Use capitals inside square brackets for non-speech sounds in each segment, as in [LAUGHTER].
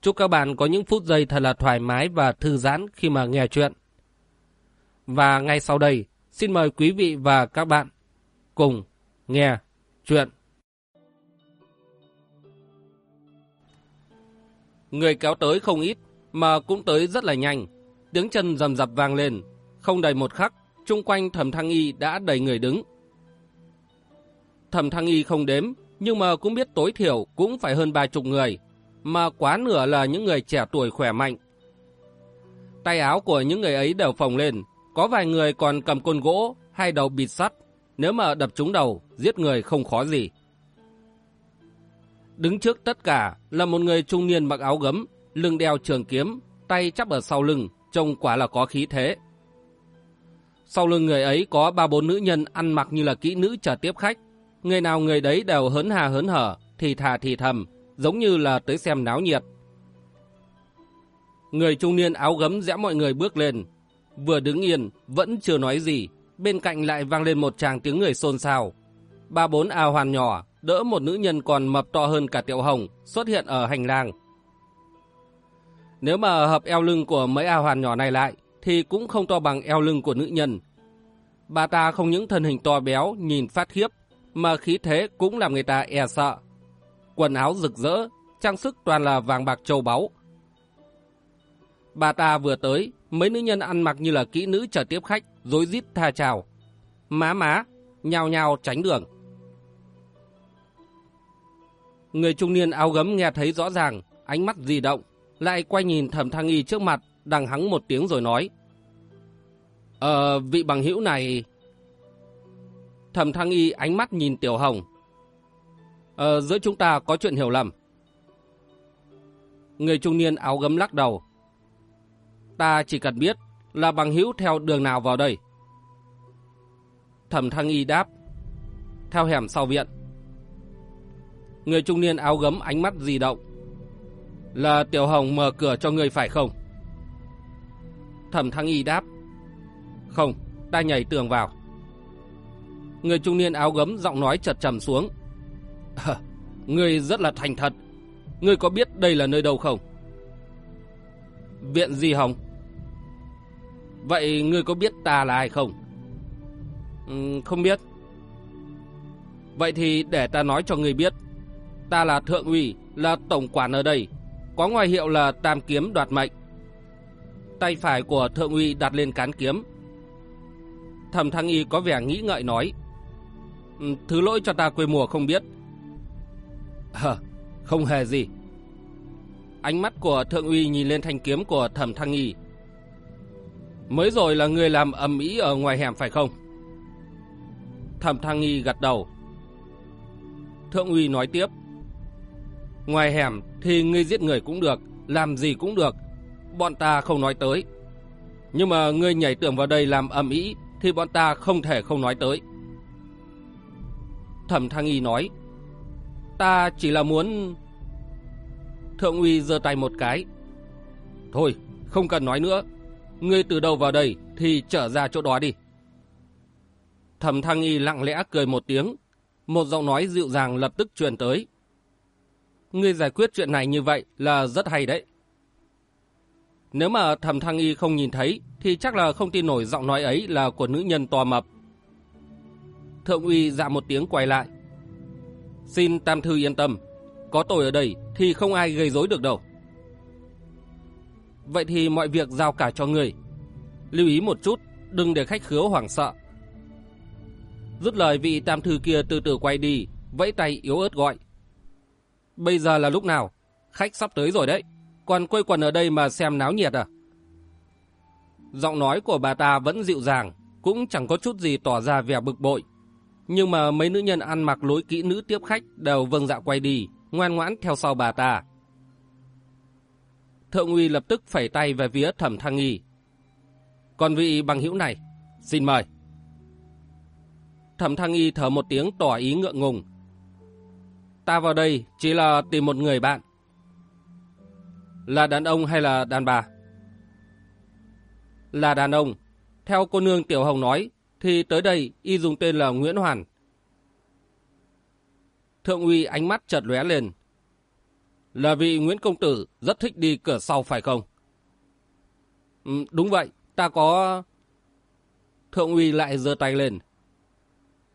Chúc các bạn có những phút giây thật là thoải mái và thư giãn khi mà nghe chuyện. Và ngay sau đây, xin mời quý vị và các bạn cùng nghe chuyện. Người kéo tới không ít, mà cũng tới rất là nhanh. Tiếng chân rầm rập vang lên. Không đầy một khắc, chung quanh thẩm thăng y đã đầy người đứng. Thẩm thăng y không đếm, nhưng mà cũng biết tối thiểu cũng phải hơn ba chục người mà quá nửa là những người trẻ tuổi khỏe mạnh. Tay áo của những người ấy đều phồng lên, có vài người còn cầm côn gỗ hay đầu bịt sắt, nếu mà đập trúng đầu, giết người không khó gì. Đứng trước tất cả là một người trung niên mặc áo gấm, lưng đeo trường kiếm, tay chắp ở sau lưng, trông quả là có khí thế. Sau lưng người ấy có ba bốn nữ nhân ăn mặc như là kỹ nữ chờ tiếp khách. Người nào người đấy đều hớn hà hớn hở, thì thà thì thầm, giống như là tới xem náo nhiệt. Người trung niên áo gấm rẽ mọi người bước lên. Vừa đứng yên, vẫn chưa nói gì, bên cạnh lại vang lên một tràng tiếng người xôn xao. Ba bốn ao hoàn nhỏ, đỡ một nữ nhân còn mập to hơn cả tiểu hồng, xuất hiện ở hành lang. Nếu mà hợp eo lưng của mấy ao hoàn nhỏ này lại, thì cũng không to bằng eo lưng của nữ nhân. Bà ta không những thân hình to béo, nhìn phát khiếp, mà khí thế cũng làm người ta e sợ quần áo rực rỡ, trang sức toàn là vàng bạc châu báu. Bà ta vừa tới, mấy nữ nhân ăn mặc như là kỹ nữ chờ tiếp khách, rối rít tha chào. Má má, nhào nhào tránh đường. Người trung niên áo gấm nghe thấy rõ ràng, ánh mắt di động, lại quay nhìn thẩm thăng y trước mặt, đằng hắng một tiếng rồi nói. Ờ, vị bằng hữu này... Thẩm thăng y ánh mắt nhìn tiểu hồng, Ờ, giữa chúng ta có chuyện hiểu lầm. Người trung niên áo gấm lắc đầu. Ta chỉ cần biết là bằng hữu theo đường nào vào đây. Thẩm thăng y đáp. Theo hẻm sau viện. Người trung niên áo gấm ánh mắt di động. Là Tiểu Hồng mở cửa cho người phải không? Thẩm thăng y đáp. Không, ta nhảy tường vào. Người trung niên áo gấm giọng nói chật trầm xuống. À, ngươi rất là thành thật. Ngươi có biết đây là nơi đâu không? Viện Di Hồng. Vậy ngươi có biết ta là ai không? Ừ, không biết. Vậy thì để ta nói cho ngươi biết. Ta là thượng ủy, là tổng quản ở đây. Có ngoài hiệu là tam kiếm đoạt mệnh. Tay phải của thượng ủy đặt lên cán kiếm. Thẩm Thăng Y có vẻ nghĩ ngợi nói. Ừ, thứ lỗi cho ta quê mùa không biết. Hờ, không hề gì. Ánh mắt của thượng uy nhìn lên thanh kiếm của thẩm thăng nghi. Mới rồi là người làm ầm ĩ ở ngoài hẻm phải không? Thẩm thăng nghi gật đầu. Thượng uy nói tiếp. Ngoài hẻm thì ngươi giết người cũng được, làm gì cũng được. Bọn ta không nói tới. Nhưng mà ngươi nhảy tưởng vào đây làm ầm ĩ thì bọn ta không thể không nói tới. Thẩm thăng nghi nói. Ta chỉ là muốn... Thượng uy giơ tay một cái. Thôi, không cần nói nữa. Ngươi từ đầu vào đây thì trở ra chỗ đó đi. Thẩm Thăng Y lặng lẽ cười một tiếng. Một giọng nói dịu dàng lập tức truyền tới. Ngươi giải quyết chuyện này như vậy là rất hay đấy. Nếu mà Thẩm Thăng Y không nhìn thấy thì chắc là không tin nổi giọng nói ấy là của nữ nhân to mập. Thượng uy dạ một tiếng quay lại. Xin Tam Thư yên tâm, có tôi ở đây thì không ai gây rối được đâu. Vậy thì mọi việc giao cả cho người. Lưu ý một chút, đừng để khách khứa hoảng sợ. Rút lời vị Tam Thư kia từ từ quay đi, vẫy tay yếu ớt gọi. Bây giờ là lúc nào? Khách sắp tới rồi đấy. Còn quây quần ở đây mà xem náo nhiệt à? Giọng nói của bà ta vẫn dịu dàng, cũng chẳng có chút gì tỏ ra vẻ bực bội. Nhưng mà mấy nữ nhân ăn mặc lối kỹ nữ tiếp khách đều vâng dạ quay đi, ngoan ngoãn theo sau bà ta. Thượng uy lập tức phẩy tay về phía thẩm thăng nghi. Còn vị bằng hữu này, xin mời. Thẩm Thăng Y thở một tiếng tỏ ý ngượng ngùng. Ta vào đây chỉ là tìm một người bạn. Là đàn ông hay là đàn bà? Là đàn ông. Theo cô nương Tiểu Hồng nói, thì tới đây y dùng tên là Nguyễn Hoàn. Thượng uy ánh mắt chợt lóe lên. Là vị Nguyễn Công Tử rất thích đi cửa sau phải không? Ừ, đúng vậy, ta có... Thượng uy lại giơ tay lên.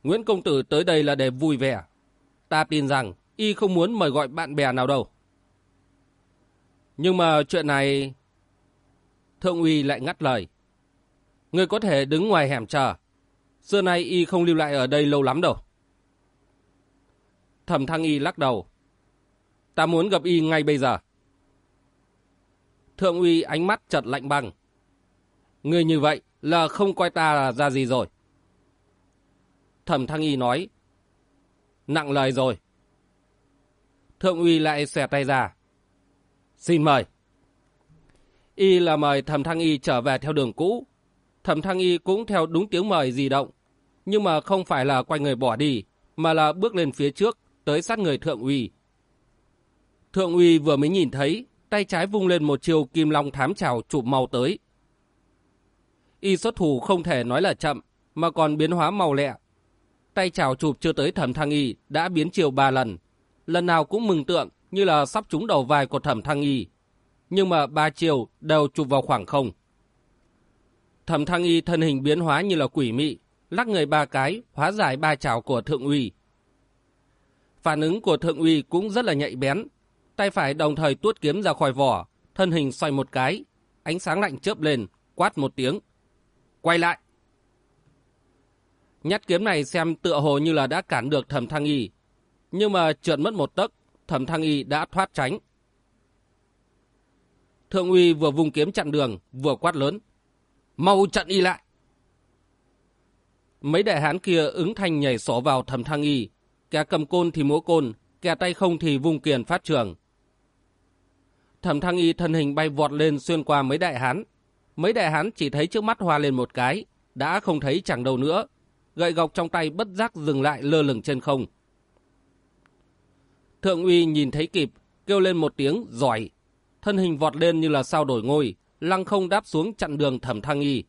Nguyễn Công Tử tới đây là để vui vẻ. Ta tin rằng y không muốn mời gọi bạn bè nào đâu. Nhưng mà chuyện này... Thượng uy lại ngắt lời. Người có thể đứng ngoài hẻm chờ. Xưa nay y không lưu lại ở đây lâu lắm đâu. Thẩm thăng y lắc đầu. Ta muốn gặp y ngay bây giờ. Thượng uy ánh mắt chật lạnh băng. Người như vậy là không coi ta là ra gì rồi. Thẩm thăng y nói. Nặng lời rồi. Thượng uy lại xòe tay ra. Xin mời. Y là mời thẩm thăng y trở về theo đường cũ. Thẩm thăng y cũng theo đúng tiếng mời di động. Nhưng mà không phải là quay người bỏ đi, mà là bước lên phía trước, tới sát người thượng uy. Thượng uy vừa mới nhìn thấy, tay trái vung lên một chiều kim long thám trào chụp mau tới. Y xuất thủ không thể nói là chậm, mà còn biến hóa màu lẹ. Tay trào chụp chưa tới thẩm thăng y đã biến chiều ba lần. Lần nào cũng mừng tượng như là sắp trúng đầu vai của thẩm thăng y. Nhưng mà ba chiều đều chụp vào khoảng không. Thẩm thăng y thân hình biến hóa như là quỷ mị, lắc người ba cái, hóa giải ba chảo của thượng uy. Phản ứng của thượng uy cũng rất là nhạy bén. Tay phải đồng thời tuốt kiếm ra khỏi vỏ, thân hình xoay một cái, ánh sáng lạnh chớp lên, quát một tiếng. Quay lại! Nhát kiếm này xem tựa hồ như là đã cản được thẩm thăng y. Nhưng mà trượt mất một tấc, thẩm thăng y đã thoát tránh. Thượng uy vừa vùng kiếm chặn đường, vừa quát lớn. Mau chặn y lại! Mấy đại hán kia ứng thanh nhảy sổ vào thầm thăng y. Kẻ cầm côn thì múa côn, kẻ tay không thì vùng kiền phát trường. Thẩm thăng y thân hình bay vọt lên xuyên qua mấy đại hán. Mấy đại hán chỉ thấy trước mắt hoa lên một cái, đã không thấy chẳng đâu nữa. Gậy gọc trong tay bất giác dừng lại lơ lửng trên không. Thượng uy nhìn thấy kịp, kêu lên một tiếng giỏi. Thân hình vọt lên như là sao đổi ngôi, lăng không đáp xuống chặn đường thẩm thăng y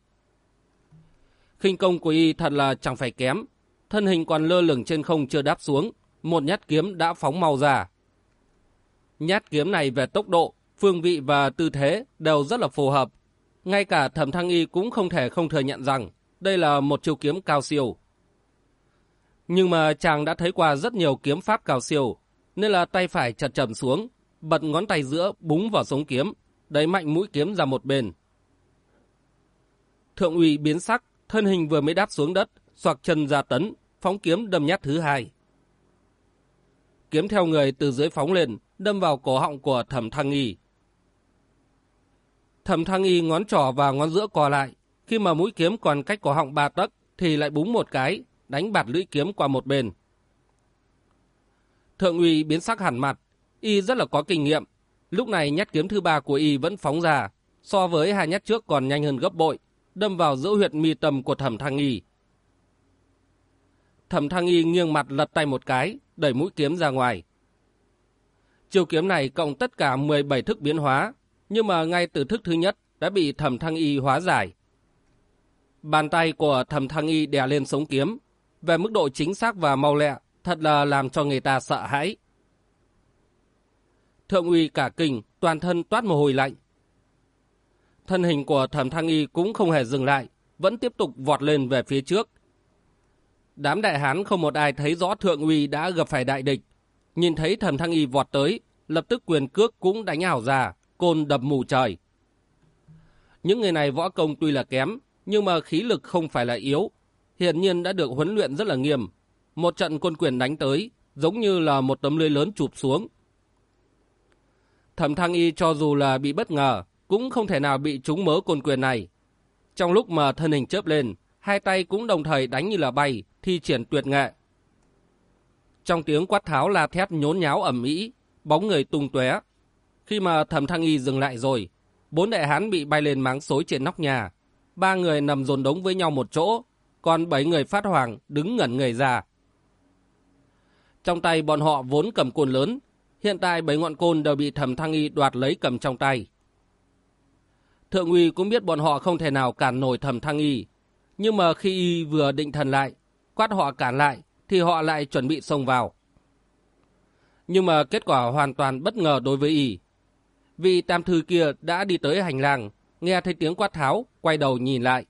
khinh công của y thật là chẳng phải kém. Thân hình còn lơ lửng trên không chưa đáp xuống, một nhát kiếm đã phóng mau ra. Nhát kiếm này về tốc độ, phương vị và tư thế đều rất là phù hợp. Ngay cả thẩm thăng y cũng không thể không thừa nhận rằng đây là một chiêu kiếm cao siêu. Nhưng mà chàng đã thấy qua rất nhiều kiếm pháp cao siêu, nên là tay phải chật chậm xuống, bật ngón tay giữa búng vào sống kiếm, đẩy mạnh mũi kiếm ra một bên. Thượng ủy biến sắc, thân hình vừa mới đáp xuống đất, xoạc chân ra tấn, phóng kiếm đâm nhát thứ hai. Kiếm theo người từ dưới phóng lên, đâm vào cổ họng của thẩm thăng y. Thẩm thăng y ngón trỏ và ngón giữa co lại, khi mà mũi kiếm còn cách cổ họng ba tấc thì lại búng một cái, đánh bạt lưỡi kiếm qua một bên. Thượng ủy biến sắc hẳn mặt, y rất là có kinh nghiệm. Lúc này nhát kiếm thứ ba của y vẫn phóng ra, so với hai nhát trước còn nhanh hơn gấp bội, đâm vào giữa huyệt mi tâm của thẩm thăng y. Thẩm thăng y nghiêng mặt lật tay một cái, đẩy mũi kiếm ra ngoài. chiều kiếm này cộng tất cả 17 thức biến hóa, nhưng mà ngay từ thức thứ nhất đã bị thẩm thăng y hóa giải. Bàn tay của thẩm thăng y đè lên sống kiếm, về mức độ chính xác và mau lẹ, thật là làm cho người ta sợ hãi. Thượng uy cả kinh, toàn thân toát mồ hôi lạnh, thân hình của thẩm thăng y cũng không hề dừng lại, vẫn tiếp tục vọt lên về phía trước. Đám đại hán không một ai thấy rõ thượng uy đã gặp phải đại địch. Nhìn thấy thẩm thăng y vọt tới, lập tức quyền cước cũng đánh ảo ra, côn đập mù trời. Những người này võ công tuy là kém, nhưng mà khí lực không phải là yếu. Hiện nhiên đã được huấn luyện rất là nghiêm. Một trận côn quyền đánh tới, giống như là một tấm lưới lớn chụp xuống. Thẩm thăng y cho dù là bị bất ngờ, cũng không thể nào bị trúng mớ côn quyền này. Trong lúc mà thân hình chớp lên, hai tay cũng đồng thời đánh như là bay, thi triển tuyệt nghệ. Trong tiếng quát tháo la thét nhốn nháo ẩm mỹ, bóng người tung tóe. Khi mà thẩm thăng y dừng lại rồi, bốn đại hán bị bay lên máng xối trên nóc nhà. ba người nằm dồn đống với nhau một chỗ, còn bảy người phát hoàng đứng ngẩn người ra. Trong tay bọn họ vốn cầm côn lớn, hiện tại bảy ngọn côn đều bị thẩm thăng y đoạt lấy cầm trong tay. Thượng uy cũng biết bọn họ không thể nào cản nổi thẩm thăng y, nhưng mà khi y vừa định thần lại, quát họ cản lại, thì họ lại chuẩn bị xông vào. Nhưng mà kết quả hoàn toàn bất ngờ đối với y. Vị tam thư kia đã đi tới hành lang, nghe thấy tiếng quát tháo, quay đầu nhìn lại.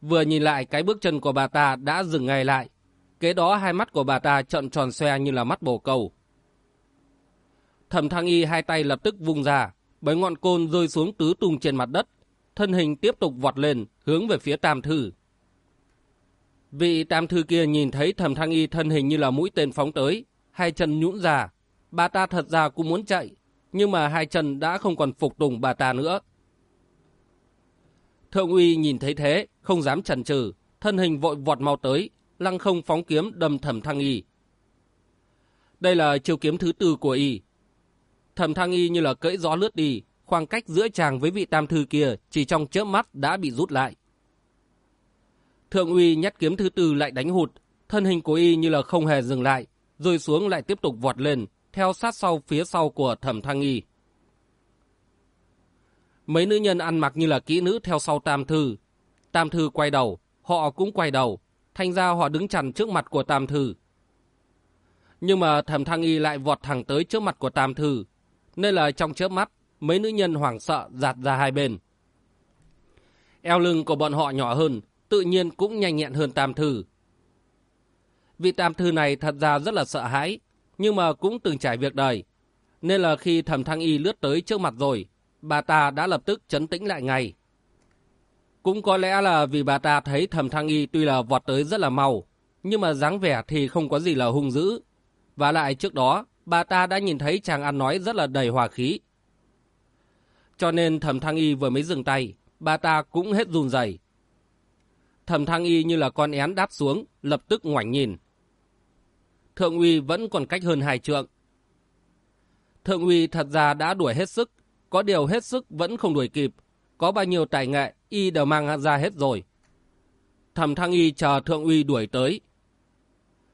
Vừa nhìn lại cái bước chân của bà ta đã dừng ngay lại. Kế đó hai mắt của bà ta trợn tròn xoe như là mắt bồ câu. Thẩm thăng y hai tay lập tức vung ra, bảy ngọn côn rơi xuống tứ tung trên mặt đất. Thân hình tiếp tục vọt lên, hướng về phía tam thư. Vị tam thư kia nhìn thấy thẩm thăng y thân hình như là mũi tên phóng tới, hai chân nhũn ra. Bà ta thật ra cũng muốn chạy, nhưng mà hai chân đã không còn phục tùng bà ta nữa. Thượng uy nhìn thấy thế, không dám chần chừ, thân hình vội vọt mau tới, lăng không phóng kiếm đâm thẩm thăng y. Đây là chiêu kiếm thứ tư của y. Thẩm thăng y như là cưỡi gió lướt đi, khoảng cách giữa chàng với vị tam thư kia chỉ trong chớp mắt đã bị rút lại. Thượng uy nhát kiếm thứ tư lại đánh hụt, thân hình của y như là không hề dừng lại, rồi xuống lại tiếp tục vọt lên, theo sát sau phía sau của thẩm thăng y. Mấy nữ nhân ăn mặc như là kỹ nữ theo sau tam thư. Tam thư quay đầu, họ cũng quay đầu, thành ra họ đứng chắn trước mặt của tam thư. Nhưng mà thẩm thăng y lại vọt thẳng tới trước mặt của tam thư, nên là trong chớp mắt, mấy nữ nhân hoảng sợ giạt ra hai bên. Eo lưng của bọn họ nhỏ hơn, tự nhiên cũng nhanh nhẹn hơn tam thư. Vị tam thư này thật ra rất là sợ hãi, nhưng mà cũng từng trải việc đời. Nên là khi thẩm thăng y lướt tới trước mặt rồi, bà ta đã lập tức chấn tĩnh lại ngay. Cũng có lẽ là vì bà ta thấy thẩm thăng y tuy là vọt tới rất là mau, nhưng mà dáng vẻ thì không có gì là hung dữ. Và lại trước đó, bà ta đã nhìn thấy chàng ăn nói rất là đầy hòa khí. Cho nên thẩm thăng y vừa mới dừng tay, bà ta cũng hết run rẩy. Thẩm thăng y như là con én đáp xuống, lập tức ngoảnh nhìn. Thượng uy vẫn còn cách hơn hai trượng. Thượng uy thật ra đã đuổi hết sức, có điều hết sức vẫn không đuổi kịp. Có bao nhiêu tài nghệ, y đều mang ra hết rồi. Thẩm thăng y chờ thượng uy đuổi tới.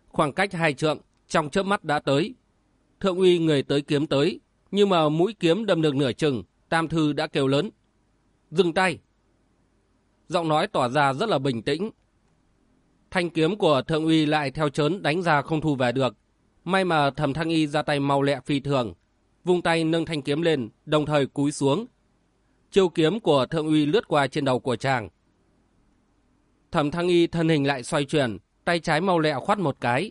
Khoảng cách hai trượng, trong chớp mắt đã tới. Thượng uy người tới kiếm tới, nhưng mà mũi kiếm đâm được nửa chừng, tam thư đã kêu lớn. Dừng tay! Giọng nói tỏ ra rất là bình tĩnh. Thanh kiếm của thượng uy lại theo chớn đánh ra không thu về được. May mà thẩm thăng y ra tay mau lẹ phi thường, vung tay nâng thanh kiếm lên, đồng thời cúi xuống. Chiêu kiếm của thượng uy lướt qua trên đầu của chàng. Thẩm thăng y thân hình lại xoay chuyển, tay trái mau lẹ khoát một cái.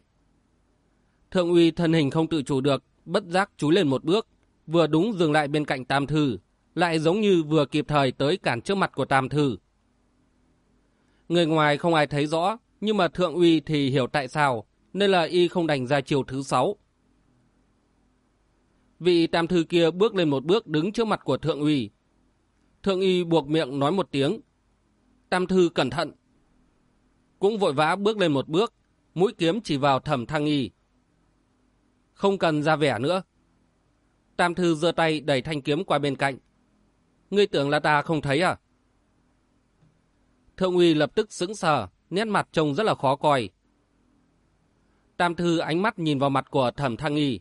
Thượng uy thân hình không tự chủ được, bất giác chúi lên một bước, vừa đúng dừng lại bên cạnh tam thư, lại giống như vừa kịp thời tới cản trước mặt của tam thư. Người ngoài không ai thấy rõ, nhưng mà thượng uy thì hiểu tại sao, nên là y không đành ra chiều thứ sáu. Vị tam thư kia bước lên một bước đứng trước mặt của thượng uy. Thượng uy buộc miệng nói một tiếng. Tam thư cẩn thận. Cũng vội vã bước lên một bước, mũi kiếm chỉ vào thẩm thăng y. Không cần ra vẻ nữa. Tam thư giơ tay đẩy thanh kiếm qua bên cạnh. Ngươi tưởng là ta không thấy à? Thượng uy lập tức sững sờ, nét mặt trông rất là khó coi. Tam thư ánh mắt nhìn vào mặt của thẩm thăng y.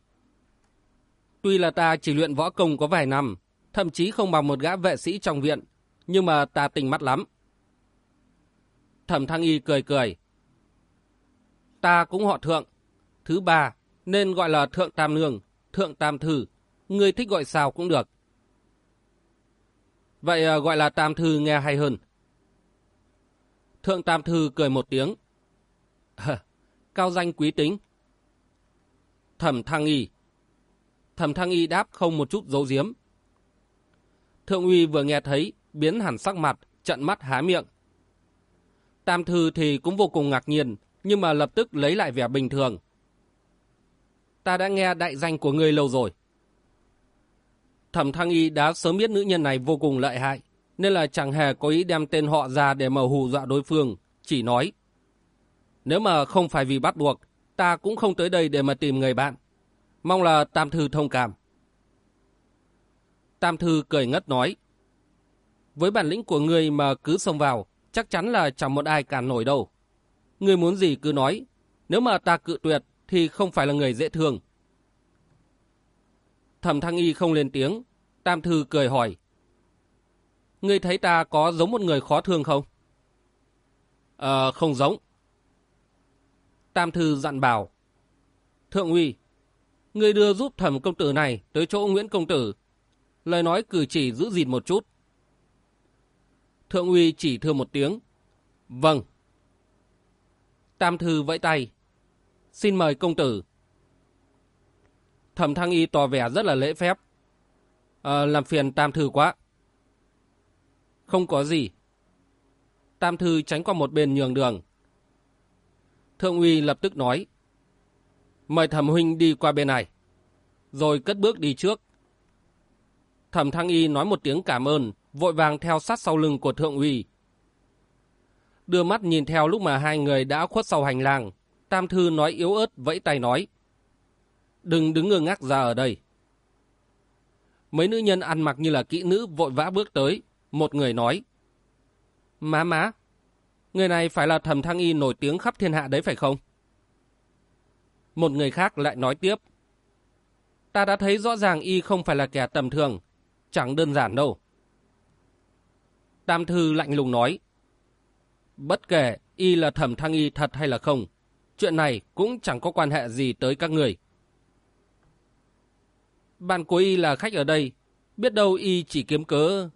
Tuy là ta chỉ luyện võ công có vài năm, thậm chí không bằng một gã vệ sĩ trong viện, nhưng mà ta tình mắt lắm. Thẩm thăng y cười cười. Ta cũng họ thượng. Thứ ba, nên gọi là thượng tam nương, thượng tam thư. người thích gọi sao cũng được. Vậy à, gọi là tam thư nghe hay hơn. Thượng tam thư cười một tiếng. cao danh quý tính. Thẩm thăng y. Thẩm thăng y đáp không một chút giấu giếm. Thượng uy vừa nghe thấy, biến hẳn sắc mặt, trận mắt há miệng. Tam thư thì cũng vô cùng ngạc nhiên, nhưng mà lập tức lấy lại vẻ bình thường. Ta đã nghe đại danh của ngươi lâu rồi. Thẩm thăng y đã sớm biết nữ nhân này vô cùng lợi hại, nên là chẳng hề có ý đem tên họ ra để mà hù dọa đối phương, chỉ nói. Nếu mà không phải vì bắt buộc, ta cũng không tới đây để mà tìm người bạn. Mong là Tam Thư thông cảm. Tam Thư cười ngất nói. với bản lĩnh của người mà cứ xông vào, chắc chắn là chẳng một ai cản nổi đâu. Người muốn gì cứ nói, nếu mà ta cự tuyệt thì không phải là người dễ thương. Thẩm Thăng Y không lên tiếng, Tam Thư cười hỏi. Ngươi thấy ta có giống một người khó thương không? Ờ, không giống. Tam Thư dặn bảo. Thượng uy, ngươi đưa giúp thẩm công tử này tới chỗ Nguyễn Công Tử. Lời nói cử chỉ giữ gìn một chút. Thượng uy chỉ thưa một tiếng. Vâng. Tam Thư vẫy tay. Xin mời công tử. Thẩm Thăng Y tỏ vẻ rất là lễ phép. À, làm phiền Tam Thư quá. Không có gì. Tam Thư tránh qua một bên nhường đường. Thượng uy lập tức nói. Mời thẩm huynh đi qua bên này. Rồi cất bước đi trước. Thẩm Thăng Y nói một tiếng cảm ơn, vội vàng theo sát sau lưng của thượng uy. Đưa mắt nhìn theo lúc mà hai người đã khuất sau hành lang, Tam Thư nói yếu ớt vẫy tay nói. Đừng đứng ngơ ngác ra ở đây. Mấy nữ nhân ăn mặc như là kỹ nữ vội vã bước tới. Một người nói. Má má, người này phải là thẩm thăng y nổi tiếng khắp thiên hạ đấy phải không? Một người khác lại nói tiếp. Ta đã thấy rõ ràng y không phải là kẻ tầm thường, chẳng đơn giản đâu. Tam Thư lạnh lùng nói. Bất kể y là thẩm thăng y thật hay là không, chuyện này cũng chẳng có quan hệ gì tới các người. Bạn của y là khách ở đây, biết đâu y chỉ kiếm cớ.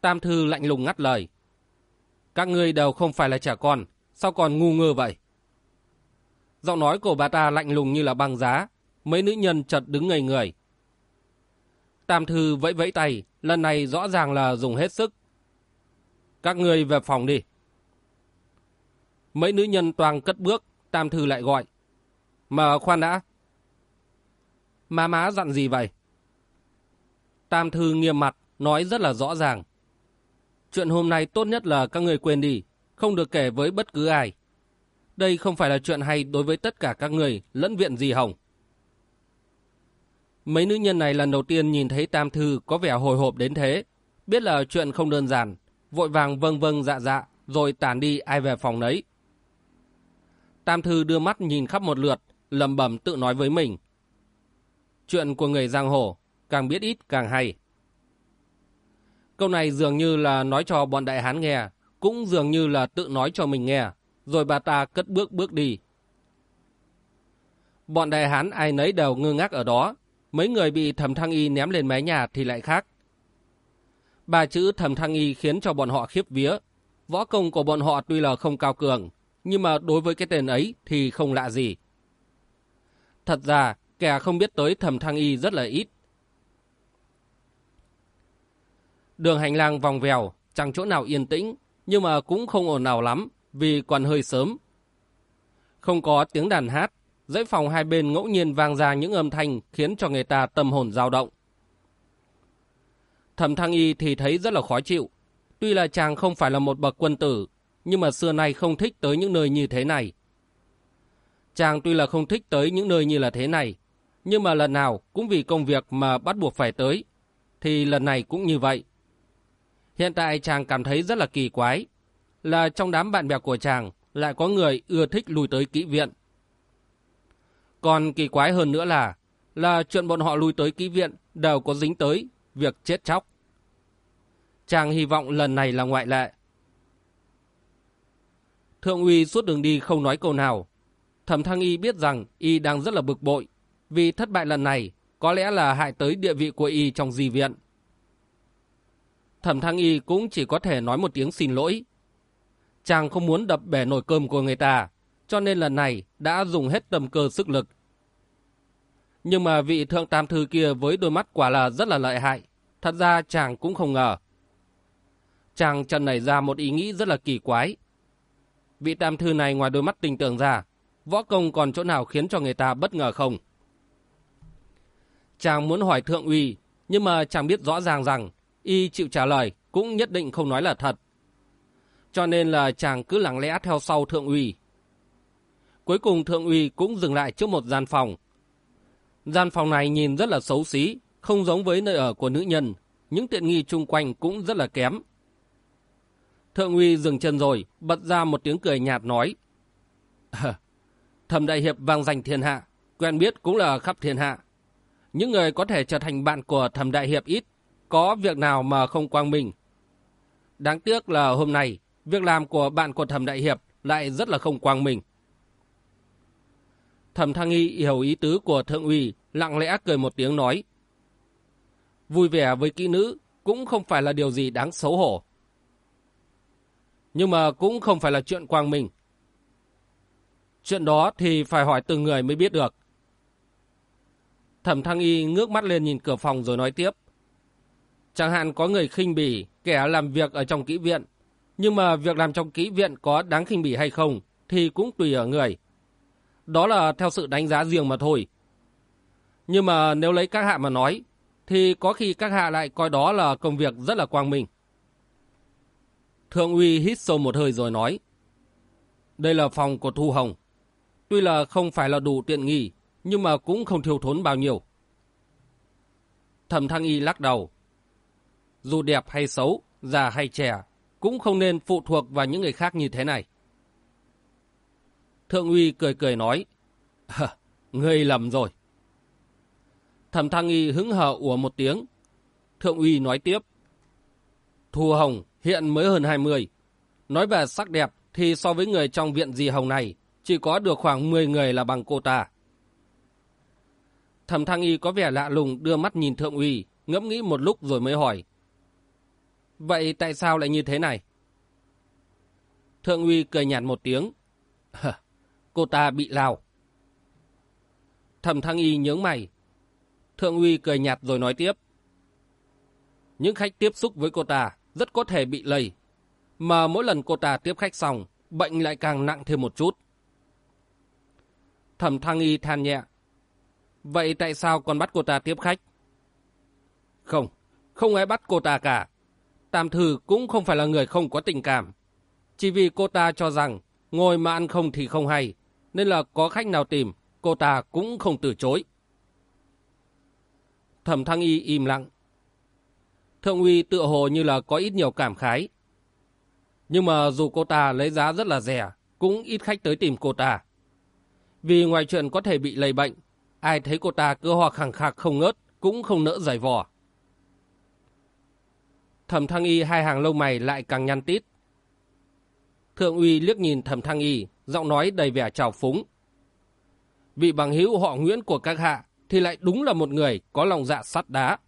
Tam Thư lạnh lùng ngắt lời. Các ngươi đều không phải là trẻ con, sao còn ngu ngơ vậy? Giọng nói của bà ta lạnh lùng như là băng giá, mấy nữ nhân chợt đứng ngây người. Tam Thư vẫy vẫy tay, lần này rõ ràng là dùng hết sức. Các ngươi về phòng đi. Mấy nữ nhân toàn cất bước, Tam Thư lại gọi. Mà khoan đã. Má má dặn gì vậy? Tam Thư nghiêm mặt, nói rất là rõ ràng. Chuyện hôm nay tốt nhất là các người quên đi, không được kể với bất cứ ai. Đây không phải là chuyện hay đối với tất cả các người, lẫn viện gì hỏng. Mấy nữ nhân này lần đầu tiên nhìn thấy Tam Thư có vẻ hồi hộp đến thế, biết là chuyện không đơn giản, vội vàng vâng vâng dạ dạ, rồi tản đi ai về phòng nấy. Tam Thư đưa mắt nhìn khắp một lượt, lầm bẩm tự nói với mình. Chuyện của người giang hồ, càng biết ít càng hay. Câu này dường như là nói cho bọn đại hán nghe, cũng dường như là tự nói cho mình nghe, rồi bà ta cất bước bước đi. Bọn đại hán ai nấy đều ngơ ngác ở đó, mấy người bị thầm thăng y ném lên mái nhà thì lại khác. Ba chữ thầm thăng y khiến cho bọn họ khiếp vía. Võ công của bọn họ tuy là không cao cường, nhưng mà đối với cái tên ấy thì không lạ gì. Thật ra, kẻ không biết tới thẩm thăng y rất là ít. Đường hành lang vòng vèo, chẳng chỗ nào yên tĩnh, nhưng mà cũng không ồn nào lắm, vì còn hơi sớm. Không có tiếng đàn hát, dãy phòng hai bên ngẫu nhiên vang ra những âm thanh khiến cho người ta tâm hồn dao động. Thẩm Thăng Y thì thấy rất là khó chịu. Tuy là chàng không phải là một bậc quân tử, nhưng mà xưa nay không thích tới những nơi như thế này. Chàng tuy là không thích tới những nơi như là thế này, nhưng mà lần nào cũng vì công việc mà bắt buộc phải tới, thì lần này cũng như vậy. Hiện tại chàng cảm thấy rất là kỳ quái, là trong đám bạn bè của chàng lại có người ưa thích lùi tới kỹ viện. Còn kỳ quái hơn nữa là, là chuyện bọn họ lùi tới kỹ viện đều có dính tới việc chết chóc. Chàng hy vọng lần này là ngoại lệ. Thượng uy suốt đường đi không nói câu nào. Thẩm Thăng Y biết rằng Y đang rất là bực bội, vì thất bại lần này có lẽ là hại tới địa vị của Y trong di viện. Thẩm Thăng Y cũng chỉ có thể nói một tiếng xin lỗi. Chàng không muốn đập bể nồi cơm của người ta, cho nên lần này đã dùng hết tầm cơ sức lực. Nhưng mà vị thượng tam thư kia với đôi mắt quả là rất là lợi hại. Thật ra chàng cũng không ngờ. Chàng trần nảy ra một ý nghĩ rất là kỳ quái. Vị tam thư này ngoài đôi mắt tình tưởng ra, võ công còn chỗ nào khiến cho người ta bất ngờ không? Chàng muốn hỏi thượng uy, nhưng mà chàng biết rõ ràng rằng y chịu trả lời cũng nhất định không nói là thật. Cho nên là chàng cứ lặng lẽ theo sau thượng uy. Cuối cùng thượng uy cũng dừng lại trước một gian phòng. Gian phòng này nhìn rất là xấu xí, không giống với nơi ở của nữ nhân, những tiện nghi chung quanh cũng rất là kém. Thượng uy dừng chân rồi, bật ra một tiếng cười nhạt nói. Thẩm đại hiệp vang danh thiên hạ, quen biết cũng là khắp thiên hạ. Những người có thể trở thành bạn của thẩm đại hiệp ít, có việc nào mà không quang minh. Đáng tiếc là hôm nay, việc làm của bạn của thẩm đại hiệp lại rất là không quang minh. Thẩm Thăng Y hiểu ý tứ của thượng uy, lặng lẽ cười một tiếng nói. Vui vẻ với kỹ nữ cũng không phải là điều gì đáng xấu hổ. Nhưng mà cũng không phải là chuyện quang minh. Chuyện đó thì phải hỏi từng người mới biết được. Thẩm Thăng Y ngước mắt lên nhìn cửa phòng rồi nói tiếp. Chẳng hạn có người khinh bỉ kẻ làm việc ở trong kỹ viện. Nhưng mà việc làm trong kỹ viện có đáng khinh bỉ hay không thì cũng tùy ở người. Đó là theo sự đánh giá riêng mà thôi. Nhưng mà nếu lấy các hạ mà nói, thì có khi các hạ lại coi đó là công việc rất là quang minh. Thượng uy hít sâu một hơi rồi nói. Đây là phòng của Thu Hồng. Tuy là không phải là đủ tiện nghi, nhưng mà cũng không thiếu thốn bao nhiêu. Thẩm Thăng Y lắc đầu. Dù đẹp hay xấu, già hay trẻ, cũng không nên phụ thuộc vào những người khác như thế này. Thượng uy cười cười nói, Ngươi lầm rồi. Thẩm Thăng Y hứng hờ ủa một tiếng. Thượng uy nói tiếp, Thu Hồng hiện mới hơn 20. Nói về sắc đẹp thì so với người trong viện di hồng này, chỉ có được khoảng 10 người là bằng cô ta. Thẩm Thăng Y có vẻ lạ lùng đưa mắt nhìn Thượng uy, ngẫm nghĩ một lúc rồi mới hỏi. Vậy tại sao lại như thế này? Thượng uy cười nhạt một tiếng. cô ta bị lao. Thẩm Thăng Y nhướng mày. Thượng uy cười nhạt rồi nói tiếp. Những khách tiếp xúc với cô ta rất có thể bị lây. Mà mỗi lần cô ta tiếp khách xong, bệnh lại càng nặng thêm một chút. Thẩm Thăng Y than nhẹ. Vậy tại sao còn bắt cô ta tiếp khách? Không, không ai bắt cô ta cả. Tam Thư cũng không phải là người không có tình cảm. Chỉ vì cô ta cho rằng ngồi mà ăn không thì không hay, nên là có khách nào tìm, cô ta cũng không từ chối. Thẩm Thăng Y im lặng. Thượng uy tựa hồ như là có ít nhiều cảm khái. Nhưng mà dù cô ta lấy giá rất là rẻ, cũng ít khách tới tìm cô ta. Vì ngoài chuyện có thể bị lây bệnh, ai thấy cô ta cứ ho khẳng khạc không ngớt, cũng không nỡ giải vò. Thẩm Thăng Y hai hàng lông mày lại càng nhăn tít. Thượng uy liếc nhìn Thẩm Thăng Y, giọng nói đầy vẻ trào phúng. Vị bằng hữu họ Nguyễn của các hạ thì lại đúng là một người có lòng dạ sắt đá.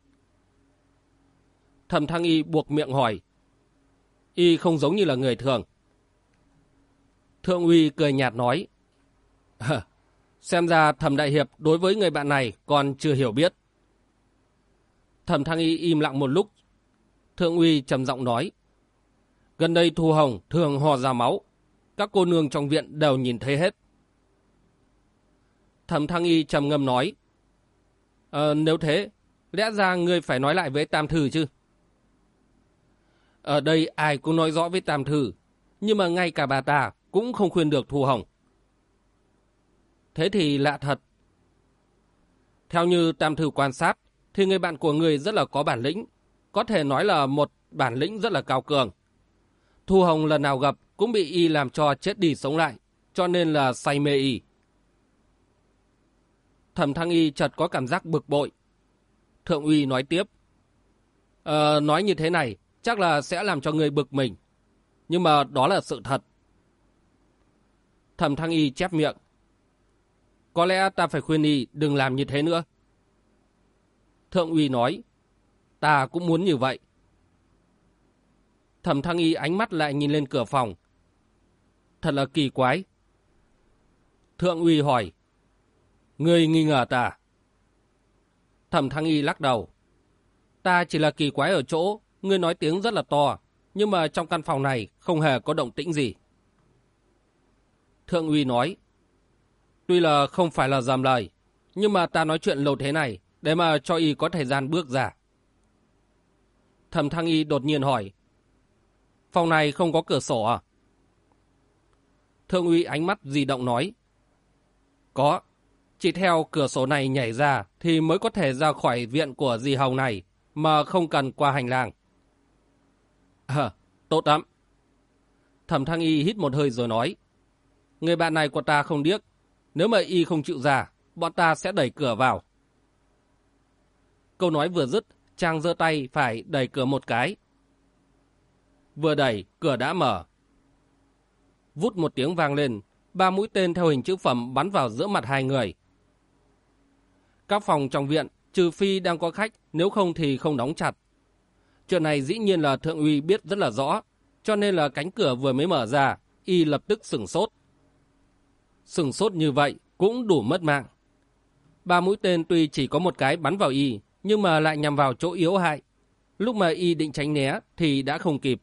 Thẩm Thăng Y buộc miệng hỏi. Y không giống như là người thường. Thượng uy cười nhạt nói. Xem ra thẩm đại hiệp đối với người bạn này còn chưa hiểu biết. Thẩm Thăng Y im lặng một lúc Thượng uy trầm giọng nói. Gần đây Thu Hồng thường hò ra máu. Các cô nương trong viện đều nhìn thấy hết. Thẩm Thăng Y trầm ngâm nói. Ờ, nếu thế, lẽ ra ngươi phải nói lại với Tam Thư chứ? Ở đây ai cũng nói rõ với Tam Thư, nhưng mà ngay cả bà ta cũng không khuyên được Thu Hồng. Thế thì lạ thật. Theo như Tam Thư quan sát, thì người bạn của người rất là có bản lĩnh, có thể nói là một bản lĩnh rất là cao cường. Thu Hồng lần nào gặp cũng bị y làm cho chết đi sống lại, cho nên là say mê y. Thẩm Thăng Y chợt có cảm giác bực bội. Thượng uy nói tiếp. Ờ, nói như thế này, chắc là sẽ làm cho người bực mình. Nhưng mà đó là sự thật. Thẩm Thăng Y chép miệng. Có lẽ ta phải khuyên y đừng làm như thế nữa. Thượng uy nói. Ta cũng muốn như vậy. Thẩm Thăng Y ánh mắt lại nhìn lên cửa phòng. Thật là kỳ quái. Thượng uy hỏi. Ngươi nghi ngờ ta. Thẩm Thăng Y lắc đầu. Ta chỉ là kỳ quái ở chỗ, ngươi nói tiếng rất là to, nhưng mà trong căn phòng này không hề có động tĩnh gì. Thượng uy nói. Tuy là không phải là giảm lời, nhưng mà ta nói chuyện lâu thế này để mà cho y có thời gian bước ra. Thẩm Thăng Y đột nhiên hỏi. Phòng này không có cửa sổ à? Thượng uy ánh mắt di động nói. Có. Chỉ theo cửa sổ này nhảy ra thì mới có thể ra khỏi viện của dì Hồng này. mà không cần qua hành lang. Hờ, tốt lắm. Thẩm Thăng Y hít một hơi rồi nói. Người bạn này của ta không điếc. Nếu mà Y không chịu ra, bọn ta sẽ đẩy cửa vào. Câu nói vừa dứt, Trang giơ tay phải đẩy cửa một cái. Vừa đẩy, cửa đã mở. Vút một tiếng vang lên, ba mũi tên theo hình chữ phẩm bắn vào giữa mặt hai người. Các phòng trong viện, trừ phi đang có khách, nếu không thì không đóng chặt. Chuyện này dĩ nhiên là thượng uy biết rất là rõ, cho nên là cánh cửa vừa mới mở ra, y lập tức sửng sốt. Sửng sốt như vậy cũng đủ mất mạng. Ba mũi tên tuy chỉ có một cái bắn vào y, nhưng mà lại nhằm vào chỗ yếu hại. Lúc mà y định tránh né thì đã không kịp.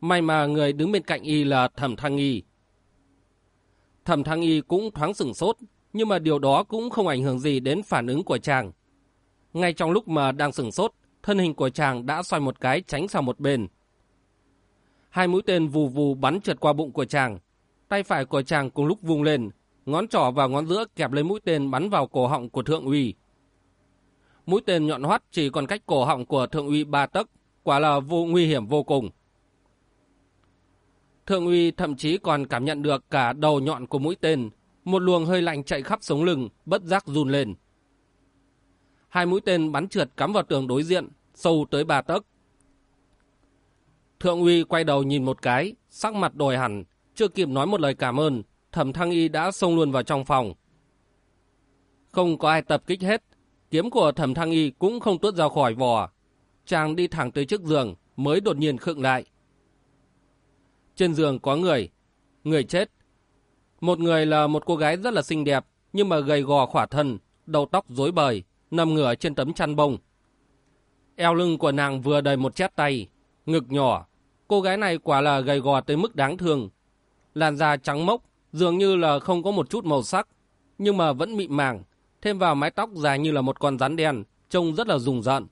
May mà người đứng bên cạnh y là thẩm thăng y. Thẩm thăng y cũng thoáng sửng sốt, nhưng mà điều đó cũng không ảnh hưởng gì đến phản ứng của chàng. Ngay trong lúc mà đang sửng sốt, thân hình của chàng đã xoay một cái tránh sang một bên. Hai mũi tên vù vù bắn trượt qua bụng của chàng. Tay phải của chàng cùng lúc vung lên, ngón trỏ và ngón giữa kẹp lấy mũi tên bắn vào cổ họng của thượng uy. Mũi tên nhọn hoắt chỉ còn cách cổ họng của thượng uy ba tấc, quả là vô nguy hiểm vô cùng. Thượng uy thậm chí còn cảm nhận được cả đầu nhọn của mũi tên, một luồng hơi lạnh chạy khắp sống lưng, bất giác run lên. Hai mũi tên bắn trượt cắm vào tường đối diện, sâu tới ba tấc. Thượng uy quay đầu nhìn một cái, sắc mặt đổi hẳn, chưa kịp nói một lời cảm ơn, thẩm thăng y đã xông luôn vào trong phòng. Không có ai tập kích hết, kiếm của thẩm thăng y cũng không tuốt ra khỏi vò. Chàng đi thẳng tới trước giường, mới đột nhiên khựng lại. Trên giường có người, người chết. Một người là một cô gái rất là xinh đẹp, nhưng mà gầy gò khỏa thân, đầu tóc rối bời, nằm ngửa trên tấm chăn bông. Eo lưng của nàng vừa đầy một chét tay, ngực nhỏ. Cô gái này quả là gầy gò tới mức đáng thương. Làn da trắng mốc, dường như là không có một chút màu sắc, nhưng mà vẫn mịn màng, thêm vào mái tóc dài như là một con rắn đen, trông rất là rùng rợn.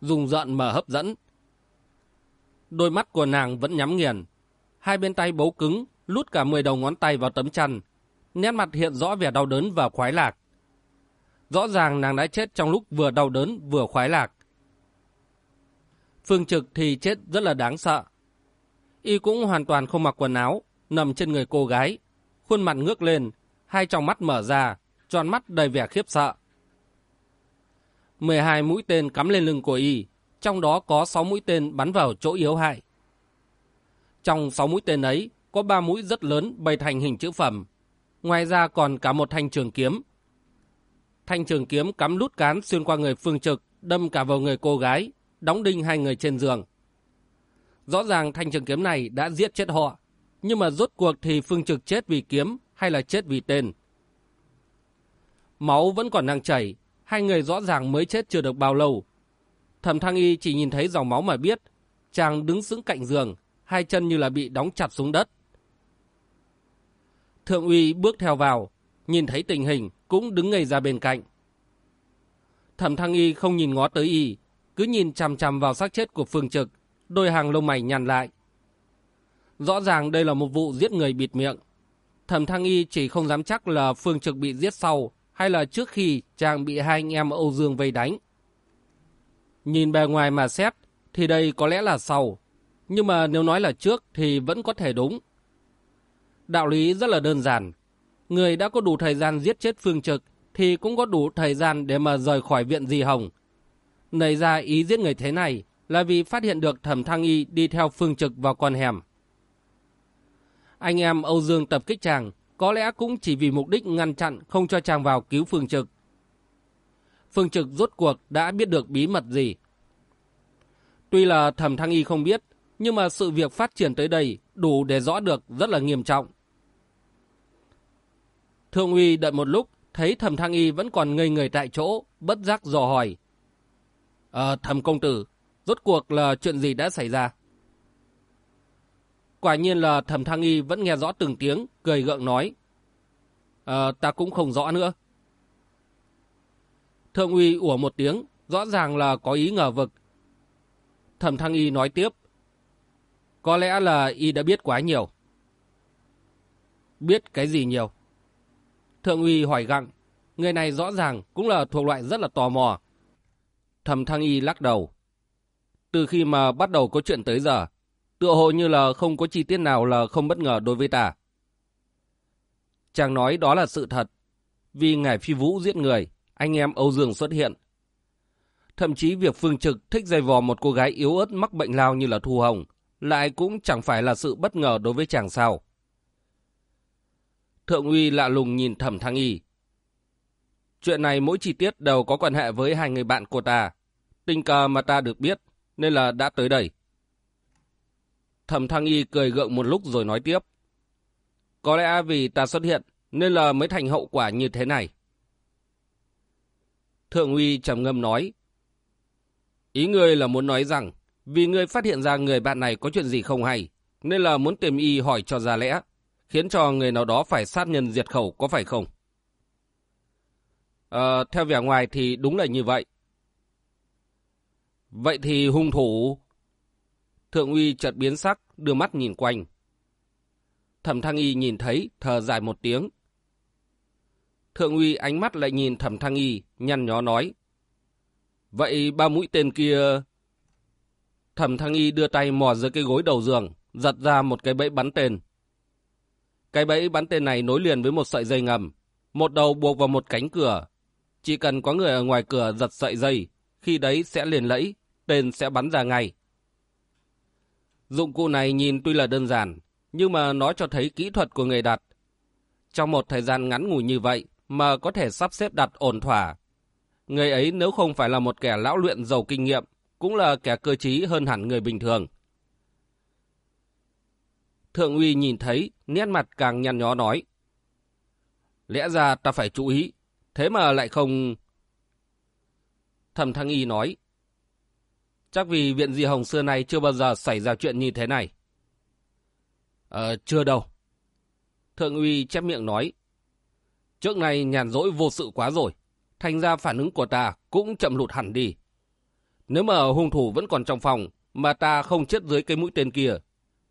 Rùng rợn mà hấp dẫn. Đôi mắt của nàng vẫn nhắm nghiền. Hai bên tay bấu cứng, lút cả 10 đầu ngón tay vào tấm chăn. Nét mặt hiện rõ vẻ đau đớn và khoái lạc. Rõ ràng nàng đã chết trong lúc vừa đau đớn vừa khoái lạc. Phương Trực thì chết rất là đáng sợ. Y cũng hoàn toàn không mặc quần áo, nằm trên người cô gái. Khuôn mặt ngước lên, hai trong mắt mở ra, tròn mắt đầy vẻ khiếp sợ. 12 mũi tên cắm lên lưng của Y, trong đó có 6 mũi tên bắn vào chỗ yếu hại. Trong 6 mũi tên ấy, có 3 mũi rất lớn bày thành hình chữ phẩm. Ngoài ra còn cả một thanh trường kiếm. Thanh trường kiếm cắm lút cán xuyên qua người phương trực, đâm cả vào người cô gái, đóng đinh hai người trên giường. Rõ ràng thanh trường kiếm này đã giết chết họ, nhưng mà rốt cuộc thì phương trực chết vì kiếm hay là chết vì tên. Máu vẫn còn đang chảy, hai người rõ ràng mới chết chưa được bao lâu. Thẩm Thăng Y chỉ nhìn thấy dòng máu mà biết, chàng đứng sững cạnh giường, hai chân như là bị đóng chặt xuống đất. Thượng uy bước theo vào, nhìn thấy tình hình cũng đứng ngây ra bên cạnh. Thẩm Thăng Y không nhìn ngó tới Y, cứ nhìn chằm chằm vào xác chết của Phương Trực, đôi hàng lông mày nhăn lại. Rõ ràng đây là một vụ giết người bịt miệng. Thẩm Thăng Y chỉ không dám chắc là Phương Trực bị giết sau hay là trước khi chàng bị hai anh em Âu Dương vây đánh. Nhìn bề ngoài mà xét thì đây có lẽ là sau, nhưng mà nếu nói là trước thì vẫn có thể đúng. Đạo lý rất là đơn giản. Người đã có đủ thời gian giết chết Phương Trực thì cũng có đủ thời gian để mà rời khỏi viện Di Hồng. Nảy ra ý giết người thế này là vì phát hiện được thẩm thăng y đi theo phương trực vào con hẻm. Anh em Âu Dương tập kích chàng có lẽ cũng chỉ vì mục đích ngăn chặn không cho chàng vào cứu phương trực. Phương trực rốt cuộc đã biết được bí mật gì. Tuy là thẩm thăng y không biết, nhưng mà sự việc phát triển tới đây đủ để rõ được rất là nghiêm trọng. Thượng uy đợi một lúc, thấy thẩm thăng y vẫn còn ngây người tại chỗ, bất giác dò hỏi. Ờ, thẩm công tử, rốt cuộc là chuyện gì đã xảy ra? Quả nhiên là thẩm thăng y vẫn nghe rõ từng tiếng, cười gượng nói. Ờ, ta cũng không rõ nữa. Thượng uy ủa một tiếng, rõ ràng là có ý ngờ vực. Thẩm thăng y nói tiếp. Có lẽ là y đã biết quá nhiều. Biết cái gì nhiều? Thượng uy hỏi gặng. Người này rõ ràng cũng là thuộc loại rất là tò mò. Thẩm Thăng Y lắc đầu. Từ khi mà bắt đầu có chuyện tới giờ, tựa hồ như là không có chi tiết nào là không bất ngờ đối với ta. Chàng nói đó là sự thật. Vì ngài phi vũ giết người, anh em Âu Dương xuất hiện. Thậm chí việc Phương Trực thích dày vò một cô gái yếu ớt mắc bệnh lao như là Thu Hồng, lại cũng chẳng phải là sự bất ngờ đối với chàng sao. Thượng uy lạ lùng nhìn thẩm thăng y. Chuyện này mỗi chi tiết đều có quan hệ với hai người bạn của ta. Tình cờ mà ta được biết, nên là đã tới đây. Thẩm thăng y cười gượng một lúc rồi nói tiếp. Có lẽ vì ta xuất hiện, nên là mới thành hậu quả như thế này. Thượng uy trầm ngâm nói. Ý ngươi là muốn nói rằng, vì ngươi phát hiện ra người bạn này có chuyện gì không hay, nên là muốn tìm y hỏi cho ra lẽ, khiến cho người nào đó phải sát nhân diệt khẩu có phải không? À, theo vẻ ngoài thì đúng là như vậy. Vậy thì hung thủ... Thượng uy chợt biến sắc, đưa mắt nhìn quanh. Thẩm Thăng Y nhìn thấy, thở dài một tiếng. Thượng uy ánh mắt lại nhìn Thẩm Thăng Y, nhăn nhó nói. Vậy ba mũi tên kia... Thẩm Thăng Y đưa tay mò dưới cái gối đầu giường, giật ra một cái bẫy bắn tên. Cái bẫy bắn tên này nối liền với một sợi dây ngầm, một đầu buộc vào một cánh cửa. Chỉ cần có người ở ngoài cửa giật sợi dây, khi đấy sẽ liền lẫy, tên sẽ bắn ra ngay. Dụng cụ này nhìn tuy là đơn giản, nhưng mà nó cho thấy kỹ thuật của người đặt. Trong một thời gian ngắn ngủi như vậy mà có thể sắp xếp đặt ổn thỏa. Người ấy nếu không phải là một kẻ lão luyện giàu kinh nghiệm, cũng là kẻ cơ trí hơn hẳn người bình thường. Thượng uy nhìn thấy, nét mặt càng nhăn nhó nói. Lẽ ra ta phải chú ý, thế mà lại không... Thẩm Thăng Y nói. Chắc vì viện di hồng xưa nay chưa bao giờ xảy ra chuyện như thế này. Ờ, chưa đâu. Thượng uy chép miệng nói. Trước này nhàn rỗi vô sự quá rồi. Thành ra phản ứng của ta cũng chậm lụt hẳn đi. Nếu mà hung thủ vẫn còn trong phòng mà ta không chết dưới cây mũi tên kia,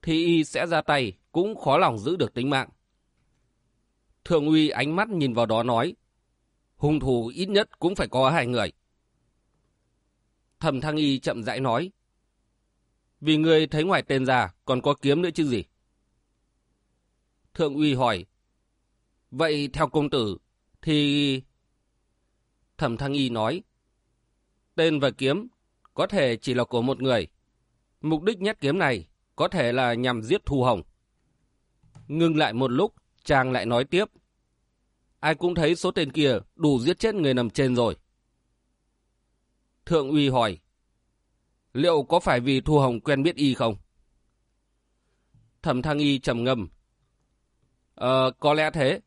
thì y sẽ ra tay, cũng khó lòng giữ được tính mạng. Thượng uy ánh mắt nhìn vào đó nói. Hung thủ ít nhất cũng phải có hai người. Thẩm thăng y chậm rãi nói. Vì người thấy ngoài tên ra, còn có kiếm nữa chứ gì? Thượng uy hỏi. Vậy theo công tử thì... Thẩm thăng y nói. Tên và kiếm có thể chỉ là của một người. Mục đích nhét kiếm này có thể là nhằm giết Thu Hồng. Ngưng lại một lúc, chàng lại nói tiếp. Ai cũng thấy số tên kia đủ giết chết người nằm trên rồi. Thượng uy hỏi. Liệu có phải vì Thu Hồng quen biết y không? Thẩm thăng y trầm ngâm. Ờ, có lẽ thế.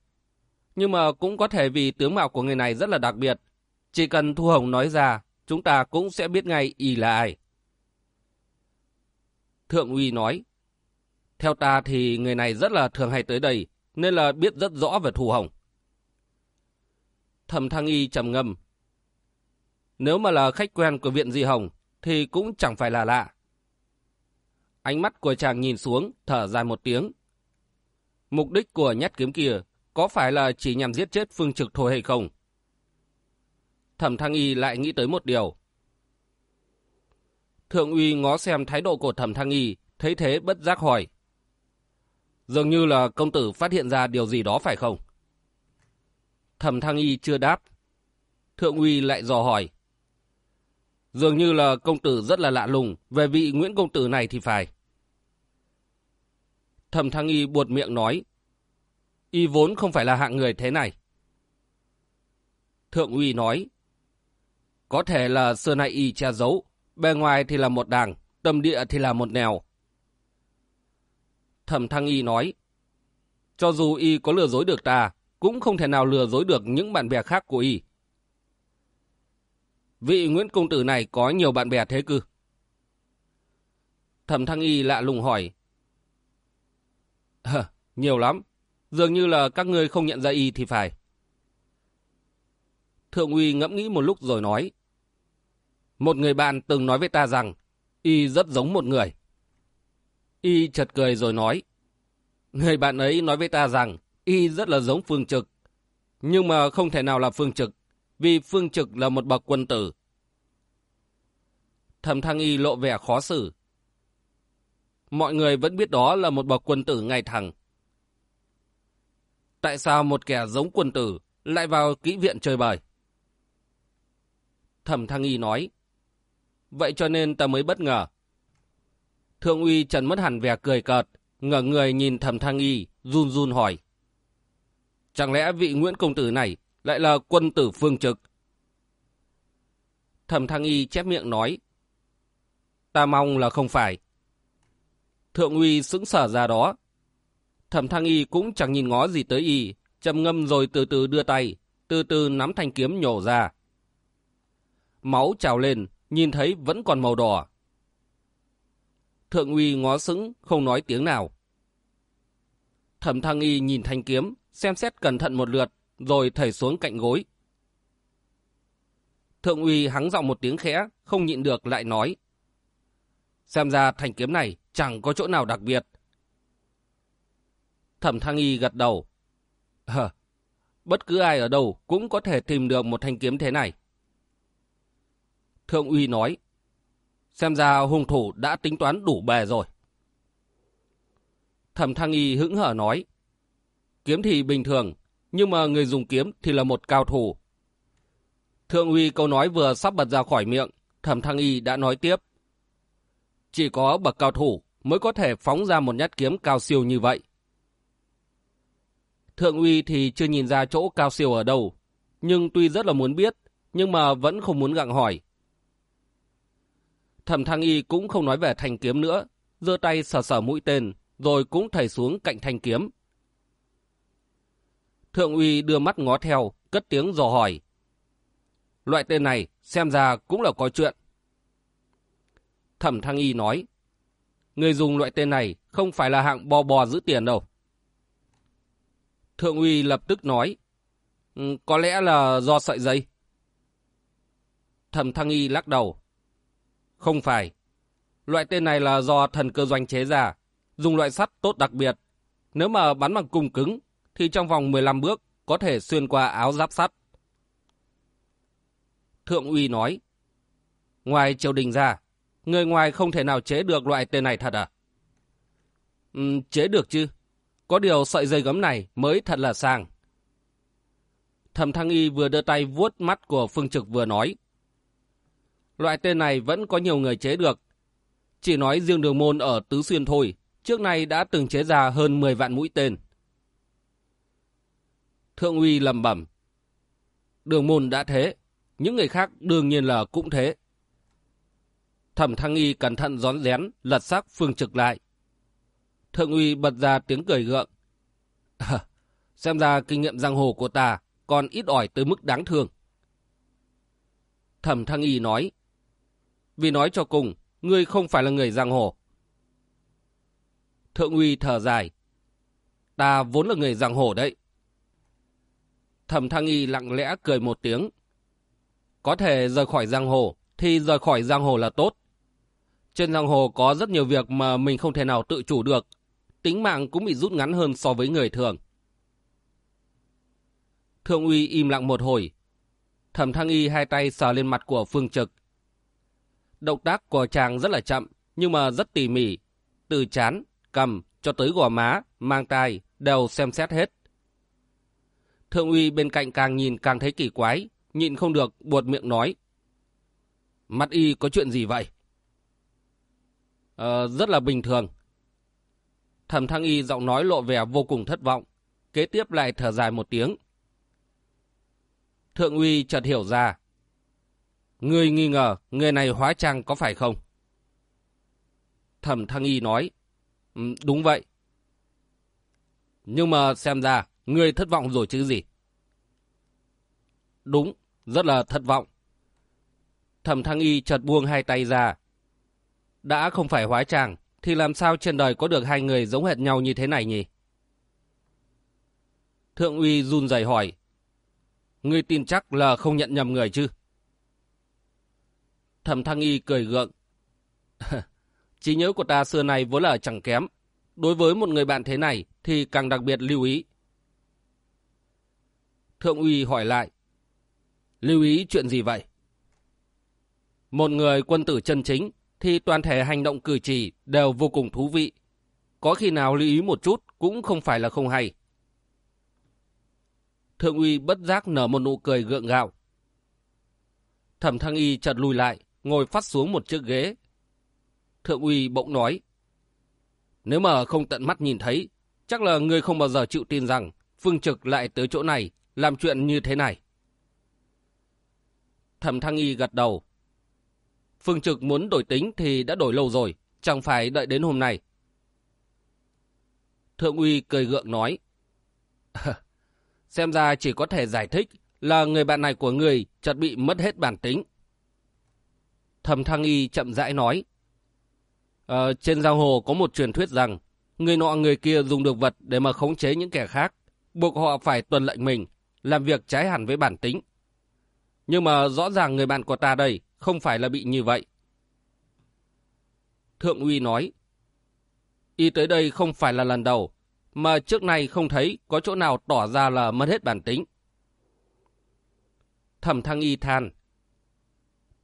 Nhưng mà cũng có thể vì tướng mạo của người này rất là đặc biệt. Chỉ cần Thu Hồng nói ra, chúng ta cũng sẽ biết ngay y là ai. Thượng uy nói. Theo ta thì người này rất là thường hay tới đây, nên là biết rất rõ về thù Hồng. Thẩm thăng y trầm ngâm. Nếu mà là khách quen của viện Di Hồng, thì cũng chẳng phải là lạ. Ánh mắt của chàng nhìn xuống, thở dài một tiếng. Mục đích của nhát kiếm kia có phải là chỉ nhằm giết chết Phương Trực thôi hay không? Thẩm Thăng Y lại nghĩ tới một điều. Thượng uy ngó xem thái độ của Thẩm Thăng Y, thấy thế bất giác hỏi. Dường như là công tử phát hiện ra điều gì đó phải không? Thẩm Thăng Y chưa đáp. Thượng uy lại dò hỏi. Dường như là công tử rất là lạ lùng về vị Nguyễn công tử này thì phải. Thẩm Thăng Y buột miệng nói. Y vốn không phải là hạng người thế này. Thượng uy nói. Có thể là xưa nay Y che giấu, bề ngoài thì là một đảng, tâm địa thì là một nèo. Thẩm Thăng Y nói. Cho dù Y có lừa dối được ta, cũng không thể nào lừa dối được những bạn bè khác của Y. Vị Nguyễn Công Tử này có nhiều bạn bè thế cư. Thẩm Thăng Y lạ lùng hỏi. Hờ, nhiều lắm. Dường như là các ngươi không nhận ra Y thì phải. Thượng uy ngẫm nghĩ một lúc rồi nói. Một người bạn từng nói với ta rằng, Y rất giống một người. Y chật cười rồi nói. Người bạn ấy nói với ta rằng, Y rất là giống Phương Trực. Nhưng mà không thể nào là Phương Trực, vì Phương Trực là một bậc quân tử. Thẩm Thăng Y lộ vẻ khó xử. Mọi người vẫn biết đó là một bậc quân tử ngay thẳng. Tại sao một kẻ giống quân tử lại vào kỹ viện chơi bời? Thẩm Thăng Y nói. Vậy cho nên ta mới bất ngờ. Thượng uy Trần mất hẳn vẻ cười cợt, ngờ người nhìn Thẩm Thăng Y, run run hỏi. Chẳng lẽ vị Nguyễn Công Tử này lại là quân tử phương trực? Thẩm Thăng Y chép miệng nói. Ta mong là không phải. Thượng uy sững sở ra đó. Thẩm Thăng Y cũng chẳng nhìn ngó gì tới Y, trầm ngâm rồi từ từ đưa tay, từ từ nắm thanh kiếm nhổ ra. Máu trào lên, nhìn thấy vẫn còn màu đỏ. Thượng uy ngó sững, không nói tiếng nào. Thẩm Thăng Y nhìn thanh kiếm, xem xét cẩn thận một lượt, rồi thảy xuống cạnh gối. Thượng uy hắng giọng một tiếng khẽ, không nhịn được lại nói. Xem ra thanh kiếm này chẳng có chỗ nào đặc biệt. Thẩm Thăng Y gật đầu. Hờ, bất cứ ai ở đâu cũng có thể tìm được một thanh kiếm thế này. Thượng uy nói. Xem ra hung thủ đã tính toán đủ bề rồi. Thẩm Thăng Y hững hở nói. Kiếm thì bình thường, nhưng mà người dùng kiếm thì là một cao thủ. Thượng uy câu nói vừa sắp bật ra khỏi miệng, Thẩm Thăng Y đã nói tiếp. Chỉ có bậc cao thủ mới có thể phóng ra một nhát kiếm cao siêu như vậy. Thượng uy thì chưa nhìn ra chỗ cao siêu ở đâu, nhưng tuy rất là muốn biết, nhưng mà vẫn không muốn gặng hỏi. Thẩm Thăng Y cũng không nói về thanh kiếm nữa, giơ tay sờ sờ mũi tên, rồi cũng thầy xuống cạnh thanh kiếm. Thượng uy đưa mắt ngó theo, cất tiếng dò hỏi. Loại tên này xem ra cũng là có chuyện. Thẩm Thăng Y nói, người dùng loại tên này không phải là hạng bò bò giữ tiền đâu. Thượng uy lập tức nói, ừ, có lẽ là do sợi dây. Thẩm Thăng Y lắc đầu. Không phải. Loại tên này là do thần cơ doanh chế ra, dùng loại sắt tốt đặc biệt. Nếu mà bắn bằng cung cứng, thì trong vòng 15 bước có thể xuyên qua áo giáp sắt. Thượng uy nói, ngoài triều đình ra, người ngoài không thể nào chế được loại tên này thật à? Ừ, chế được chứ. Có điều sợi dây gấm này mới thật là sang. Thẩm Thăng Y vừa đưa tay vuốt mắt của Phương Trực vừa nói. Loại tên này vẫn có nhiều người chế được. Chỉ nói riêng đường môn ở Tứ Xuyên thôi, trước nay đã từng chế ra hơn 10 vạn mũi tên. Thượng uy lầm bẩm. Đường môn đã thế, những người khác đương nhiên là cũng thế. Thẩm Thăng Y cẩn thận rón rén, lật xác Phương Trực lại. Thượng uy bật ra tiếng cười gượng. xem ra kinh nghiệm giang hồ của ta còn ít ỏi tới mức đáng thương. Thẩm Thăng Y nói. Vì nói cho cùng, ngươi không phải là người giang hồ. Thượng uy thở dài. Ta vốn là người giang hồ đấy. Thẩm Thăng Y lặng lẽ cười một tiếng. Có thể rời khỏi giang hồ, thì rời khỏi giang hồ là tốt. Trên giang hồ có rất nhiều việc mà mình không thể nào tự chủ được. Tính mạng cũng bị rút ngắn hơn so với người thường. Thượng uy im lặng một hồi. Thẩm Thăng Y hai tay sờ lên mặt của Phương Trực. Động tác của chàng rất là chậm, nhưng mà rất tỉ mỉ. Từ chán, cầm, cho tới gò má, mang tai, đều xem xét hết. Thượng uy bên cạnh càng nhìn càng thấy kỳ quái, nhịn không được, buột miệng nói. Mắt y có chuyện gì vậy? Ờ, rất là bình thường. Thẩm thăng y giọng nói lộ vẻ vô cùng thất vọng, kế tiếp lại thở dài một tiếng. Thượng uy chợt hiểu ra. Ngươi nghi ngờ người này hóa trang có phải không? Thẩm thăng y nói. Đúng vậy. Nhưng mà xem ra Ngươi thất vọng rồi chứ gì? Đúng, rất là thất vọng. Thẩm Thăng Y chợt buông hai tay ra. Đã không phải hóa trang, thì làm sao trên đời có được hai người giống hệt nhau như thế này nhỉ? Thượng uy run rẩy hỏi. Ngươi tin chắc là không nhận nhầm người chứ? Thẩm Thăng Y cười gượng. [LAUGHS] Trí nhớ của ta xưa này vốn là chẳng kém. Đối với một người bạn thế này thì càng đặc biệt lưu ý. Thượng uy hỏi lại. Lưu ý chuyện gì vậy? Một người quân tử chân chính thì toàn thể hành động cử chỉ đều vô cùng thú vị. Có khi nào lưu ý một chút cũng không phải là không hay. Thượng uy bất giác nở một nụ cười gượng gạo. Thẩm thăng y chợt lùi lại, ngồi phát xuống một chiếc ghế. Thượng uy bỗng nói. Nếu mà không tận mắt nhìn thấy, chắc là người không bao giờ chịu tin rằng Phương Trực lại tới chỗ này làm chuyện như thế này. Thẩm thăng y gật đầu. Phương Trực muốn đổi tính thì đã đổi lâu rồi, chẳng phải đợi đến hôm nay. Thượng uy cười gượng nói. [LAUGHS] Xem ra chỉ có thể giải thích là người bạn này của người chợt bị mất hết bản tính. Thẩm Thăng Y chậm rãi nói. Ờ, trên giang hồ có một truyền thuyết rằng người nọ người kia dùng được vật để mà khống chế những kẻ khác, buộc họ phải tuân lệnh mình, làm việc trái hẳn với bản tính. Nhưng mà rõ ràng người bạn của ta đây không phải là bị như vậy. Thượng uy nói, y tới đây không phải là lần đầu, mà trước nay không thấy có chỗ nào tỏ ra là mất hết bản tính. Thẩm thăng y than,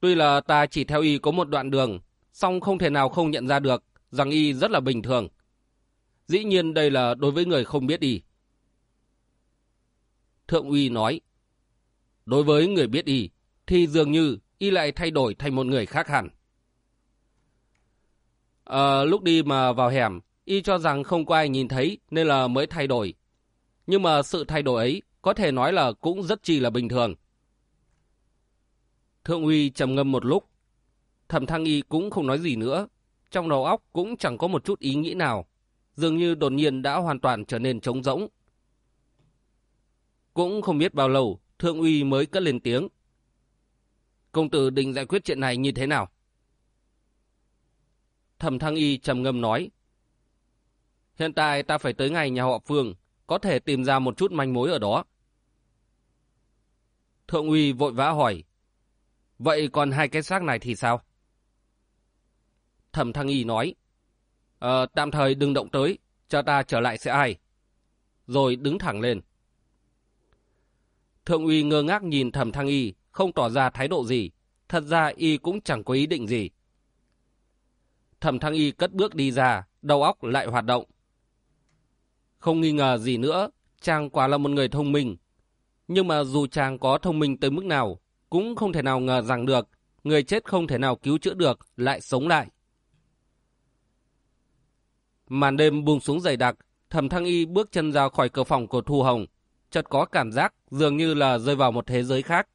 tuy là ta chỉ theo y có một đoạn đường, song không thể nào không nhận ra được rằng y rất là bình thường. Dĩ nhiên đây là đối với người không biết y. Thượng uy nói, đối với người biết y, thì dường như y lại thay đổi thành một người khác hẳn. À, lúc đi mà vào hẻm, y cho rằng không có ai nhìn thấy nên là mới thay đổi. Nhưng mà sự thay đổi ấy có thể nói là cũng rất chi là bình thường. Thượng uy trầm ngâm một lúc. Thẩm thăng y cũng không nói gì nữa. Trong đầu óc cũng chẳng có một chút ý nghĩ nào. Dường như đột nhiên đã hoàn toàn trở nên trống rỗng. Cũng không biết bao lâu, thượng uy mới cất lên tiếng. Công tử định giải quyết chuyện này như thế nào? Thẩm thăng y trầm ngâm nói. Hiện tại ta phải tới ngày nhà họ Phương, có thể tìm ra một chút manh mối ở đó. Thượng uy vội vã hỏi. Vậy còn hai cái xác này thì sao? Thẩm thăng y nói. Ờ, tạm thời đừng động tới, cho ta trở lại sẽ ai. Rồi đứng thẳng lên. Thượng uy ngơ ngác nhìn thẩm thăng y, không tỏ ra thái độ gì. Thật ra y cũng chẳng có ý định gì. Thẩm thăng y cất bước đi ra, đầu óc lại hoạt động. Không nghi ngờ gì nữa, chàng quả là một người thông minh. Nhưng mà dù chàng có thông minh tới mức nào, cũng không thể nào ngờ rằng được, người chết không thể nào cứu chữa được, lại sống lại. Màn đêm buông xuống dày đặc, thẩm thăng y bước chân ra khỏi cửa phòng của Thu Hồng, chợt có cảm giác dường như là rơi vào một thế giới khác.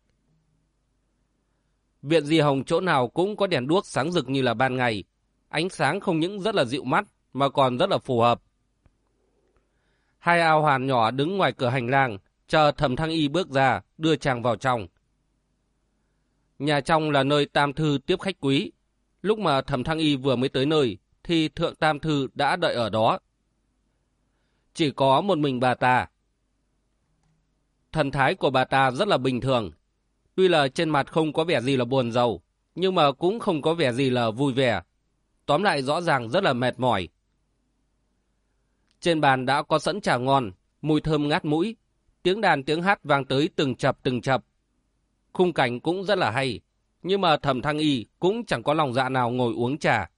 Viện Di Hồng chỗ nào cũng có đèn đuốc sáng rực như là ban ngày, ánh sáng không những rất là dịu mắt mà còn rất là phù hợp. Hai ao hoàn nhỏ đứng ngoài cửa hành lang, chờ thẩm thăng y bước ra, đưa chàng vào trong. Nhà trong là nơi tam thư tiếp khách quý. Lúc mà thẩm thăng y vừa mới tới nơi, thì thượng tam thư đã đợi ở đó. Chỉ có một mình bà ta. Thần thái của bà ta rất là bình thường. Tuy là trên mặt không có vẻ gì là buồn giàu, nhưng mà cũng không có vẻ gì là vui vẻ. Tóm lại rõ ràng rất là mệt mỏi. Trên bàn đã có sẵn trà ngon, mùi thơm ngát mũi, tiếng đàn tiếng hát vang tới từng chập từng chập. Khung cảnh cũng rất là hay, nhưng mà thẩm thăng y cũng chẳng có lòng dạ nào ngồi uống trà.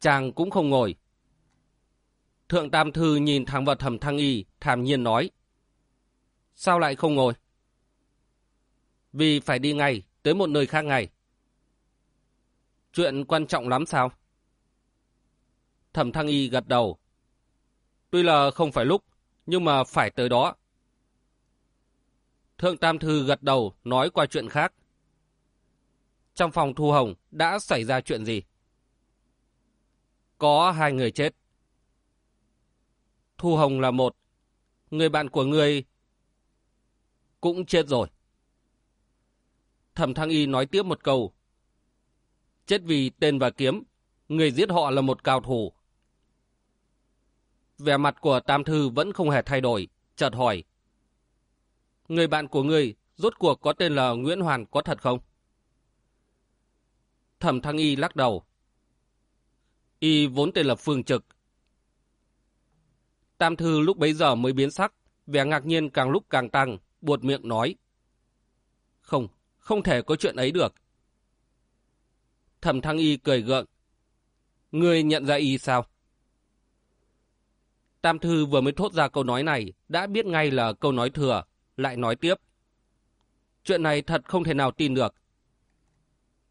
Chàng cũng không ngồi. Thượng Tam Thư nhìn thẳng vào thẩm thăng y, thảm nhiên nói. Sao lại không ngồi? Vì phải đi ngay, tới một nơi khác ngay. Chuyện quan trọng lắm sao? Thẩm thăng y gật đầu. Tuy là không phải lúc, nhưng mà phải tới đó. Thượng Tam Thư gật đầu nói qua chuyện khác. Trong phòng Thu Hồng đã xảy ra chuyện gì? Có hai người chết. Thu Hồng là một. Người bạn của người cũng chết rồi. Thẩm Thăng Y nói tiếp một câu. Chết vì tên và kiếm, người giết họ là một cao thủ. Vẻ mặt của Tam Thư vẫn không hề thay đổi, chợt hỏi. Người bạn của ngươi rốt cuộc có tên là Nguyễn Hoàn có thật không? Thẩm Thăng Y lắc đầu. Y vốn tên là Phương Trực. Tam Thư lúc bấy giờ mới biến sắc, vẻ ngạc nhiên càng lúc càng tăng, buột miệng nói. Không, không thể có chuyện ấy được. Thẩm Thăng Y cười gượng. Ngươi nhận ra y sao? Tam Thư vừa mới thốt ra câu nói này, đã biết ngay là câu nói thừa, lại nói tiếp. Chuyện này thật không thể nào tin được.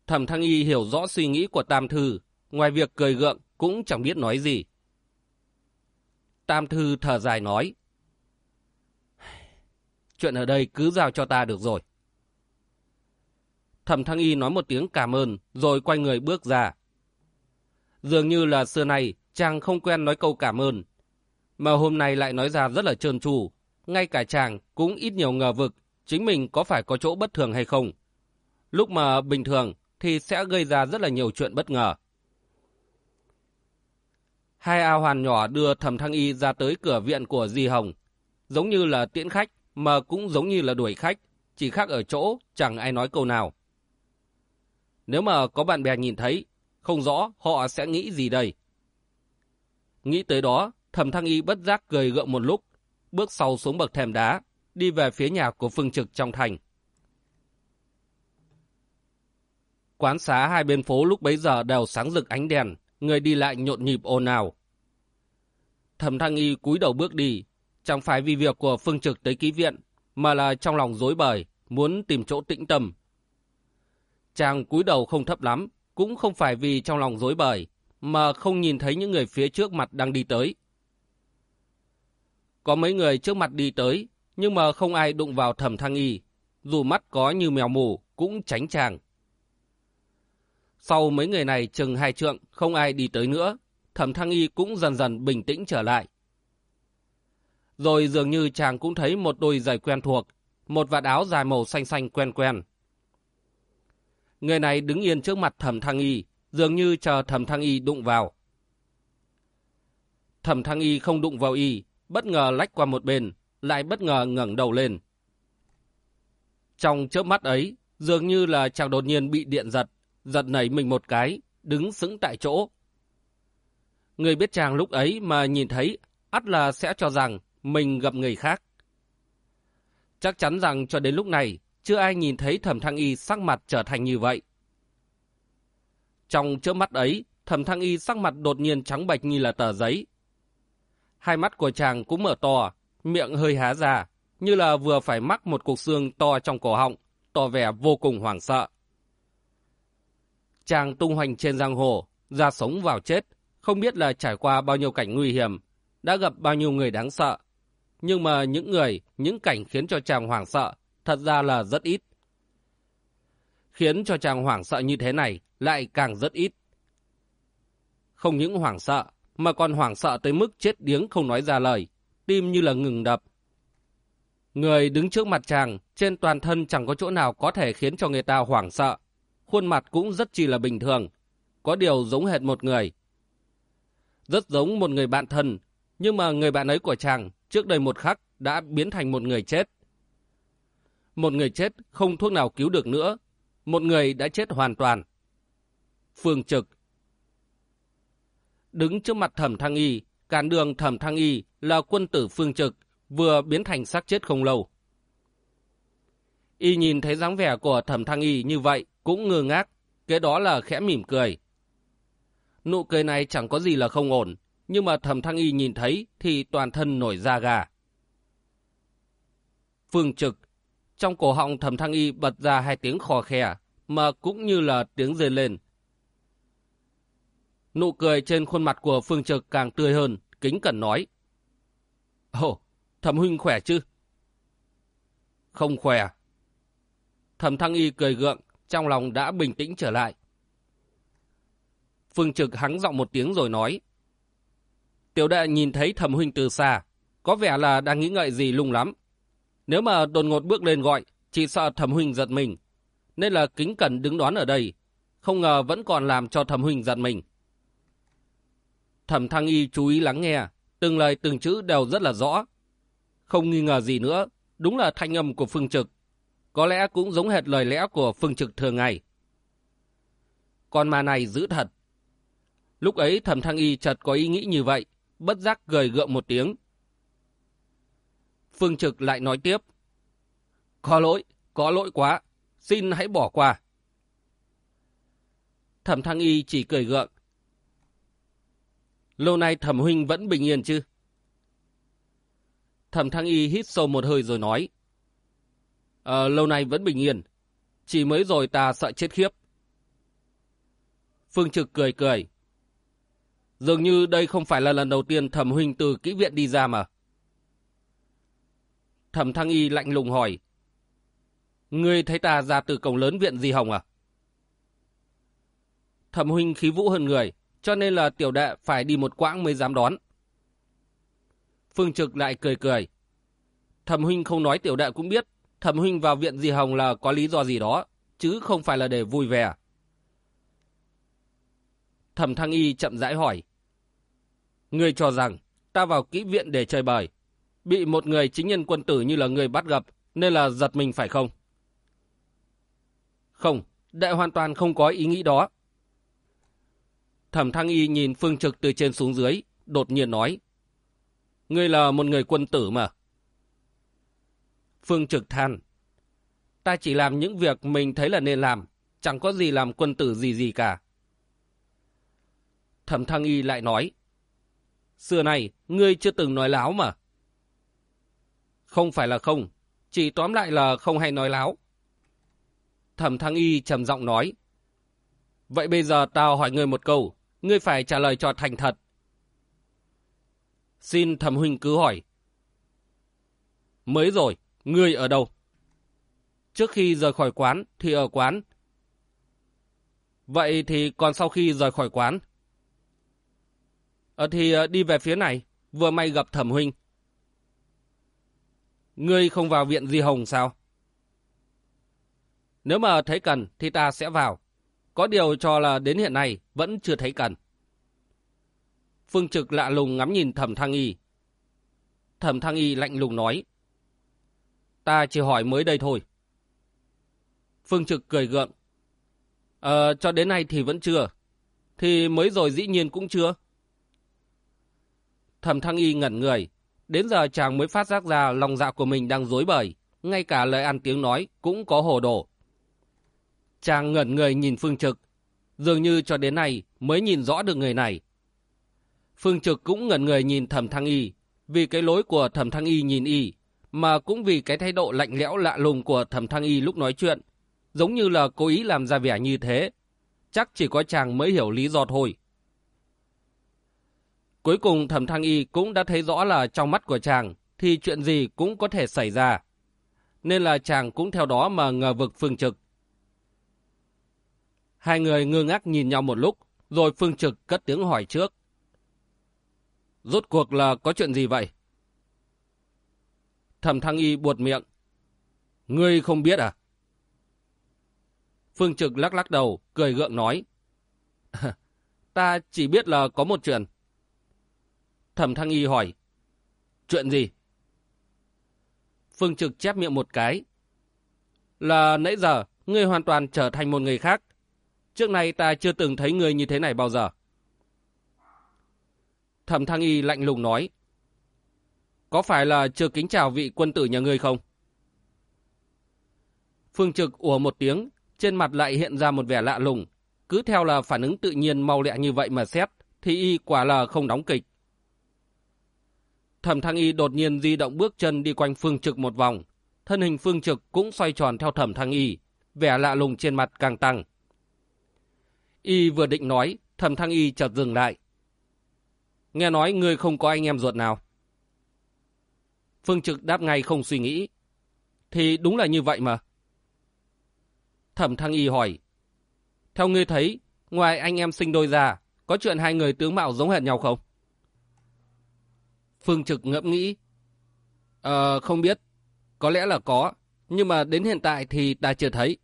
Thẩm Thăng Y hiểu rõ suy nghĩ của Tam Thư, ngoài việc cười gượng cũng chẳng biết nói gì. Tam Thư thở dài nói. Chuyện ở đây cứ giao cho ta được rồi. Thẩm Thăng Y nói một tiếng cảm ơn, rồi quay người bước ra. Dường như là xưa nay, chàng không quen nói câu cảm ơn. Mà hôm nay lại nói ra rất là trơn tru. Ngay cả chàng cũng ít nhiều ngờ vực chính mình có phải có chỗ bất thường hay không. Lúc mà bình thường thì sẽ gây ra rất là nhiều chuyện bất ngờ. Hai A Hoàn nhỏ đưa Thẩm Thăng Y ra tới cửa viện của Di Hồng. Giống như là tiễn khách, mà cũng giống như là đuổi khách, chỉ khác ở chỗ chẳng ai nói câu nào. Nếu mà có bạn bè nhìn thấy, không rõ họ sẽ nghĩ gì đây. Nghĩ tới đó, Thẩm Thăng Y bất giác cười gượng một lúc, bước sau xuống bậc thềm đá, đi về phía nhà của Phương Trực trong thành. Quán xá hai bên phố lúc bấy giờ đều sáng rực ánh đèn, người đi lại nhộn nhịp ồn ào. Thẩm Thăng Y cúi đầu bước đi, chẳng phải vì việc của Phương Trực tới ký viện, mà là trong lòng dối bời, muốn tìm chỗ tĩnh tâm. Chàng cúi đầu không thấp lắm, cũng không phải vì trong lòng dối bời, mà không nhìn thấy những người phía trước mặt đang đi tới. Có mấy người trước mặt đi tới, nhưng mà không ai đụng vào thẩm thăng y, dù mắt có như mèo mù cũng tránh chàng. Sau mấy người này chừng hai trượng, không ai đi tới nữa, thẩm thăng y cũng dần dần bình tĩnh trở lại. Rồi dường như chàng cũng thấy một đôi giày quen thuộc, một vạt áo dài màu xanh xanh quen quen. Người này đứng yên trước mặt thẩm thăng y, dường như chờ thẩm thăng y đụng vào. Thẩm thăng y không đụng vào y, bất ngờ lách qua một bên, lại bất ngờ ngẩng đầu lên. Trong chớp mắt ấy, dường như là chàng đột nhiên bị điện giật, giật nảy mình một cái, đứng sững tại chỗ. Người biết chàng lúc ấy mà nhìn thấy, ắt là sẽ cho rằng mình gặp người khác. Chắc chắn rằng cho đến lúc này, chưa ai nhìn thấy thẩm thăng y sắc mặt trở thành như vậy. Trong chớp mắt ấy, thẩm thăng y sắc mặt đột nhiên trắng bạch như là tờ giấy. Hai mắt của chàng cũng mở to, miệng hơi há ra, như là vừa phải mắc một cục xương to trong cổ họng, tỏ vẻ vô cùng hoảng sợ. Chàng tung hoành trên giang hồ, ra sống vào chết, không biết là trải qua bao nhiêu cảnh nguy hiểm, đã gặp bao nhiêu người đáng sợ. Nhưng mà những người, những cảnh khiến cho chàng hoảng sợ, thật ra là rất ít. Khiến cho chàng hoảng sợ như thế này lại càng rất ít. Không những hoảng sợ, mà còn hoảng sợ tới mức chết điếng không nói ra lời, tim như là ngừng đập. Người đứng trước mặt chàng, trên toàn thân chẳng có chỗ nào có thể khiến cho người ta hoảng sợ. Khuôn mặt cũng rất chỉ là bình thường, có điều giống hệt một người. Rất giống một người bạn thân, nhưng mà người bạn ấy của chàng trước đây một khắc đã biến thành một người chết. Một người chết không thuốc nào cứu được nữa, một người đã chết hoàn toàn. Phương Trực Đứng trước mặt thẩm thăng y, cản đường thẩm thăng y là quân tử Phương Trực, vừa biến thành xác chết không lâu. Y nhìn thấy dáng vẻ của thẩm thăng y như vậy, cũng ngơ ngác, kế đó là khẽ mỉm cười. Nụ cười này chẳng có gì là không ổn, nhưng mà thẩm thăng y nhìn thấy thì toàn thân nổi da gà. Phương Trực trong cổ họng thẩm thăng y bật ra hai tiếng khò khè, mà cũng như là tiếng rên lên. Nụ cười trên khuôn mặt của Phương Trực càng tươi hơn, kính cẩn nói. Ồ, thẩm huynh khỏe chứ? Không khỏe. Thẩm thăng y cười gượng, trong lòng đã bình tĩnh trở lại. Phương Trực hắng giọng một tiếng rồi nói. Tiểu đệ nhìn thấy thẩm huynh từ xa, có vẻ là đang nghĩ ngợi gì lung lắm. Nếu mà đột ngột bước lên gọi, chỉ sợ thẩm huynh giật mình. Nên là kính cẩn đứng đoán ở đây. Không ngờ vẫn còn làm cho thẩm huynh giật mình. Thẩm thăng y chú ý lắng nghe, từng lời từng chữ đều rất là rõ. Không nghi ngờ gì nữa, đúng là thanh âm của Phương Trực. Có lẽ cũng giống hệt lời lẽ của Phương Trực thường ngày. Con ma này giữ thật. Lúc ấy thẩm thăng y chợt có ý nghĩ như vậy, bất giác cười gượng một tiếng, Phương Trực lại nói tiếp. Có lỗi, có lỗi quá, xin hãy bỏ qua. Thẩm Thăng Y chỉ cười gượng. Lâu nay Thẩm Huynh vẫn bình yên chứ? Thẩm Thăng Y hít sâu một hơi rồi nói. Ờ, lâu nay vẫn bình yên. Chỉ mới rồi ta sợ chết khiếp. Phương Trực cười cười. Dường như đây không phải là lần đầu tiên Thẩm Huynh từ kỹ viện đi ra mà. Thẩm Thăng Y lạnh lùng hỏi. Ngươi thấy ta ra từ cổng lớn viện Di Hồng à? Thẩm Huynh khí vũ hơn người, cho nên là tiểu đệ phải đi một quãng mới dám đón. Phương Trực lại cười cười. Thẩm Huynh không nói tiểu đệ cũng biết, Thẩm Huynh vào viện Di Hồng là có lý do gì đó, chứ không phải là để vui vẻ. Thẩm Thăng Y chậm rãi hỏi. Ngươi cho rằng ta vào kỹ viện để chơi bời, bị một người chính nhân quân tử như là người bắt gặp, nên là giật mình phải không? Không, đệ hoàn toàn không có ý nghĩ đó. Thẩm Thăng Y nhìn Phương Trực từ trên xuống dưới, đột nhiên nói. Ngươi là một người quân tử mà. Phương Trực than. Ta chỉ làm những việc mình thấy là nên làm, chẳng có gì làm quân tử gì gì cả. Thẩm Thăng Y lại nói. Xưa này, ngươi chưa từng nói láo mà. Không phải là không, chỉ tóm lại là không hay nói láo. Thẩm Thăng Y trầm giọng nói. Vậy bây giờ tao hỏi ngươi một câu, ngươi phải trả lời cho thành thật. Xin thẩm huynh cứ hỏi. Mới rồi, ngươi ở đâu? Trước khi rời khỏi quán thì ở quán. Vậy thì còn sau khi rời khỏi quán? Ờ thì ờ, đi về phía này, vừa may gặp thẩm huynh. Ngươi không vào viện Di Hồng sao? Nếu mà thấy cần thì ta sẽ vào. Có điều cho là đến hiện nay vẫn chưa thấy cần. Phương Trực lạ lùng ngắm nhìn Thẩm Thăng Y. Thẩm Thăng Y lạnh lùng nói. Ta chỉ hỏi mới đây thôi. Phương Trực cười gượng. Ờ, cho đến nay thì vẫn chưa. Thì mới rồi dĩ nhiên cũng chưa. Thẩm Thăng Y ngẩn người. Đến giờ chàng mới phát giác ra lòng dạ của mình đang dối bời. Ngay cả lời ăn tiếng nói cũng có hồ đồ. Chàng ngẩn người nhìn Phương Trực. Dường như cho đến nay mới nhìn rõ được người này. Phương Trực cũng ngẩn người nhìn Thẩm Thăng Y. Vì cái lối của Thẩm Thăng Y nhìn Y. Mà cũng vì cái thái độ lạnh lẽo lạ lùng của Thẩm Thăng Y lúc nói chuyện. Giống như là cố ý làm ra vẻ như thế. Chắc chỉ có chàng mới hiểu lý do thôi. Cuối cùng Thẩm Thăng Y cũng đã thấy rõ là trong mắt của chàng thì chuyện gì cũng có thể xảy ra. Nên là chàng cũng theo đó mà ngờ vực Phương Trực. Hai người ngơ ngác nhìn nhau một lúc, rồi Phương Trực cất tiếng hỏi trước. Rốt cuộc là có chuyện gì vậy? Thẩm Thăng Y buột miệng. Ngươi không biết à? Phương Trực lắc lắc đầu, cười gượng nói. [LAUGHS] Ta chỉ biết là có một chuyện. Thẩm Thăng Y hỏi. Chuyện gì? Phương Trực chép miệng một cái. Là nãy giờ, ngươi hoàn toàn trở thành một người khác. Trước nay ta chưa từng thấy người như thế này bao giờ. Thẩm Thăng Y lạnh lùng nói. Có phải là chưa kính chào vị quân tử nhà ngươi không? Phương Trực ủa một tiếng, trên mặt lại hiện ra một vẻ lạ lùng. Cứ theo là phản ứng tự nhiên mau lẹ như vậy mà xét, thì y quả là không đóng kịch. Thẩm Thăng Y đột nhiên di động bước chân đi quanh Phương Trực một vòng. Thân hình Phương Trực cũng xoay tròn theo Thẩm Thăng Y, vẻ lạ lùng trên mặt càng tăng. Y vừa định nói, Thẩm Thăng Y chợt dừng lại. Nghe nói ngươi không có anh em ruột nào. Phương Trực đáp ngay không suy nghĩ. Thì đúng là như vậy mà. Thẩm Thăng Y hỏi. Theo ngươi thấy, ngoài anh em sinh đôi ra, có chuyện hai người tướng mạo giống hệt nhau không? Phương Trực ngẫm nghĩ. Ờ, không biết. Có lẽ là có, nhưng mà đến hiện tại thì ta chưa thấy.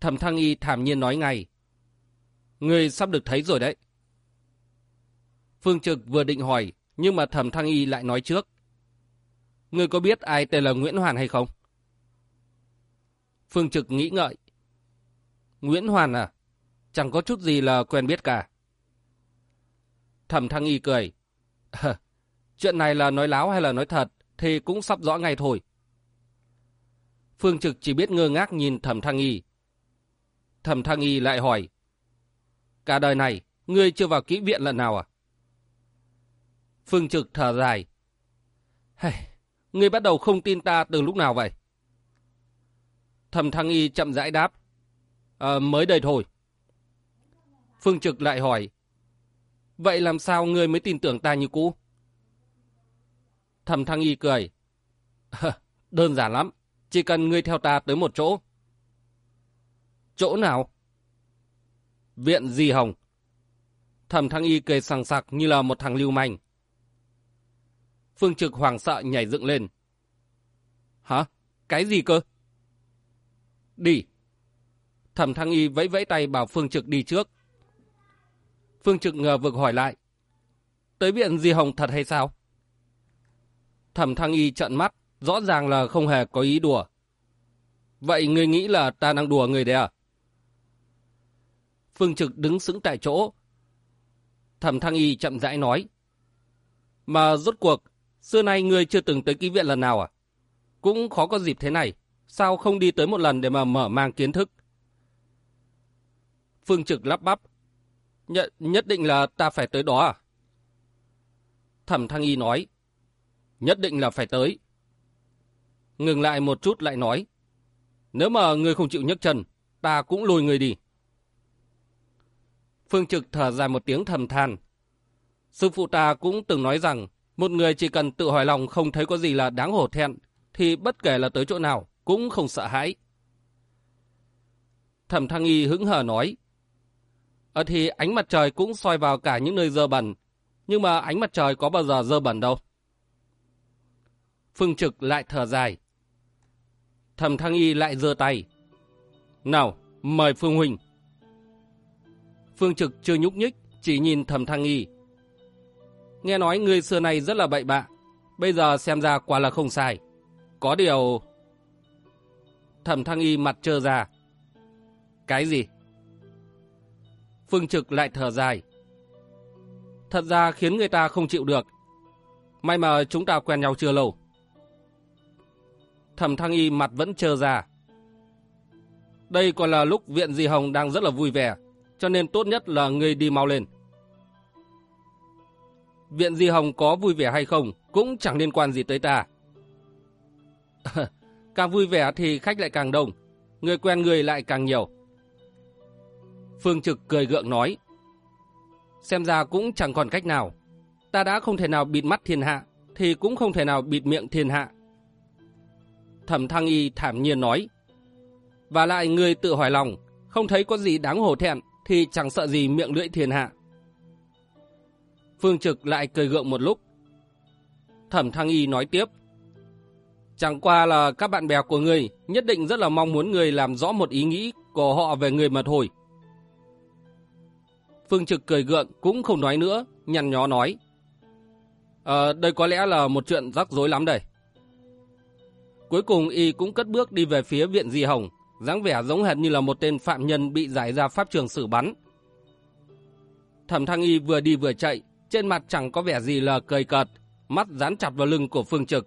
Thẩm Thăng Y thảm nhiên nói ngay. Người sắp được thấy rồi đấy. Phương Trực vừa định hỏi, nhưng mà Thẩm Thăng Y lại nói trước. Người có biết ai tên là Nguyễn Hoàn hay không? Phương Trực nghĩ ngợi. Nguyễn Hoàn à? Chẳng có chút gì là quen biết cả. Thẩm Thăng Y cười. chuyện này là nói láo hay là nói thật thì cũng sắp rõ ngay thôi. Phương Trực chỉ biết ngơ ngác nhìn Thẩm Thăng Y. Thẩm Thăng Y lại hỏi. Cả đời này, ngươi chưa vào kỹ viện lần nào à? Phương Trực thở dài. Hey, ngươi bắt đầu không tin ta từ lúc nào vậy? Thẩm Thăng Y chậm rãi đáp. À, mới đây thôi. Phương Trực lại hỏi. Vậy làm sao ngươi mới tin tưởng ta như cũ? Thẩm Thăng Y cười. Đơn giản lắm. Chỉ cần ngươi theo ta tới một chỗ. Chỗ nào? Viện Di Hồng. Thẩm Thăng Y cười sằng sặc như là một thằng lưu manh. Phương Trực hoàng sợ nhảy dựng lên. Hả? Cái gì cơ? Đi. Thẩm Thăng Y vẫy vẫy tay bảo Phương Trực đi trước. Phương Trực ngờ vực hỏi lại. Tới viện Di Hồng thật hay sao? Thẩm Thăng Y trợn mắt, rõ ràng là không hề có ý đùa. Vậy ngươi nghĩ là ta đang đùa người đấy à? Phương Trực đứng sững tại chỗ. Thẩm Thăng Y chậm rãi nói. Mà rốt cuộc, xưa nay ngươi chưa từng tới ký viện lần nào à? Cũng khó có dịp thế này. Sao không đi tới một lần để mà mở mang kiến thức? Phương Trực lắp bắp. Nh nhất định là ta phải tới đó à? Thẩm Thăng Y nói. Nhất định là phải tới. Ngừng lại một chút lại nói. Nếu mà người không chịu nhấc chân, ta cũng lùi người đi. Phương Trực thở dài một tiếng thầm than. Sư phụ ta cũng từng nói rằng, một người chỉ cần tự hỏi lòng không thấy có gì là đáng hổ thẹn, thì bất kể là tới chỗ nào, cũng không sợ hãi. Thẩm Thăng Y hững hờ nói, Ờ thì ánh mặt trời cũng soi vào cả những nơi dơ bẩn, nhưng mà ánh mặt trời có bao giờ dơ bẩn đâu. Phương Trực lại thở dài. Thẩm Thăng Y lại giơ tay. Nào, mời Phương Huynh. Phương Trực chưa nhúc nhích, chỉ nhìn Thẩm Thăng Y. Nghe nói người xưa này rất là bậy bạ, bây giờ xem ra quả là không sai. Có điều... Thẩm Thăng Y mặt trơ ra. Cái gì? Phương Trực lại thở dài. Thật ra khiến người ta không chịu được. May mà chúng ta quen nhau chưa lâu. Thẩm Thăng Y mặt vẫn trơ ra. Đây còn là lúc viện Di Hồng đang rất là vui vẻ, cho nên tốt nhất là người đi mau lên. Viện Di Hồng có vui vẻ hay không cũng chẳng liên quan gì tới ta. [LAUGHS] càng vui vẻ thì khách lại càng đông, người quen người lại càng nhiều. Phương Trực cười gượng nói. Xem ra cũng chẳng còn cách nào. Ta đã không thể nào bịt mắt thiên hạ, thì cũng không thể nào bịt miệng thiên hạ. Thẩm Thăng Y thảm nhiên nói. Và lại người tự hỏi lòng, không thấy có gì đáng hổ thẹn, thì chẳng sợ gì miệng lưỡi thiên hạ. Phương Trực lại cười gượng một lúc. Thẩm Thăng Y nói tiếp. Chẳng qua là các bạn bè của người nhất định rất là mong muốn người làm rõ một ý nghĩ của họ về người mà thôi. Phương Trực cười gượng cũng không nói nữa, nhăn nhó nói. Ờ, đây có lẽ là một chuyện rắc rối lắm đây. Cuối cùng y cũng cất bước đi về phía viện Di Hồng, dáng vẻ giống hệt như là một tên phạm nhân bị giải ra pháp trường xử bắn. Thẩm Thăng Y vừa đi vừa chạy, trên mặt chẳng có vẻ gì là cười cợt, mắt dán chặt vào lưng của Phương Trực.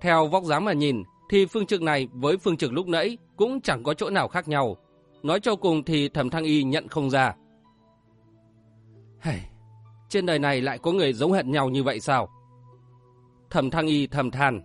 Theo vóc dáng mà nhìn, thì Phương Trực này với Phương Trực lúc nãy cũng chẳng có chỗ nào khác nhau. Nói cho cùng thì Thẩm Thăng Y nhận không ra. Hey, trên đời này lại có người giống hệt nhau như vậy sao? Thẩm Thăng Y thầm than.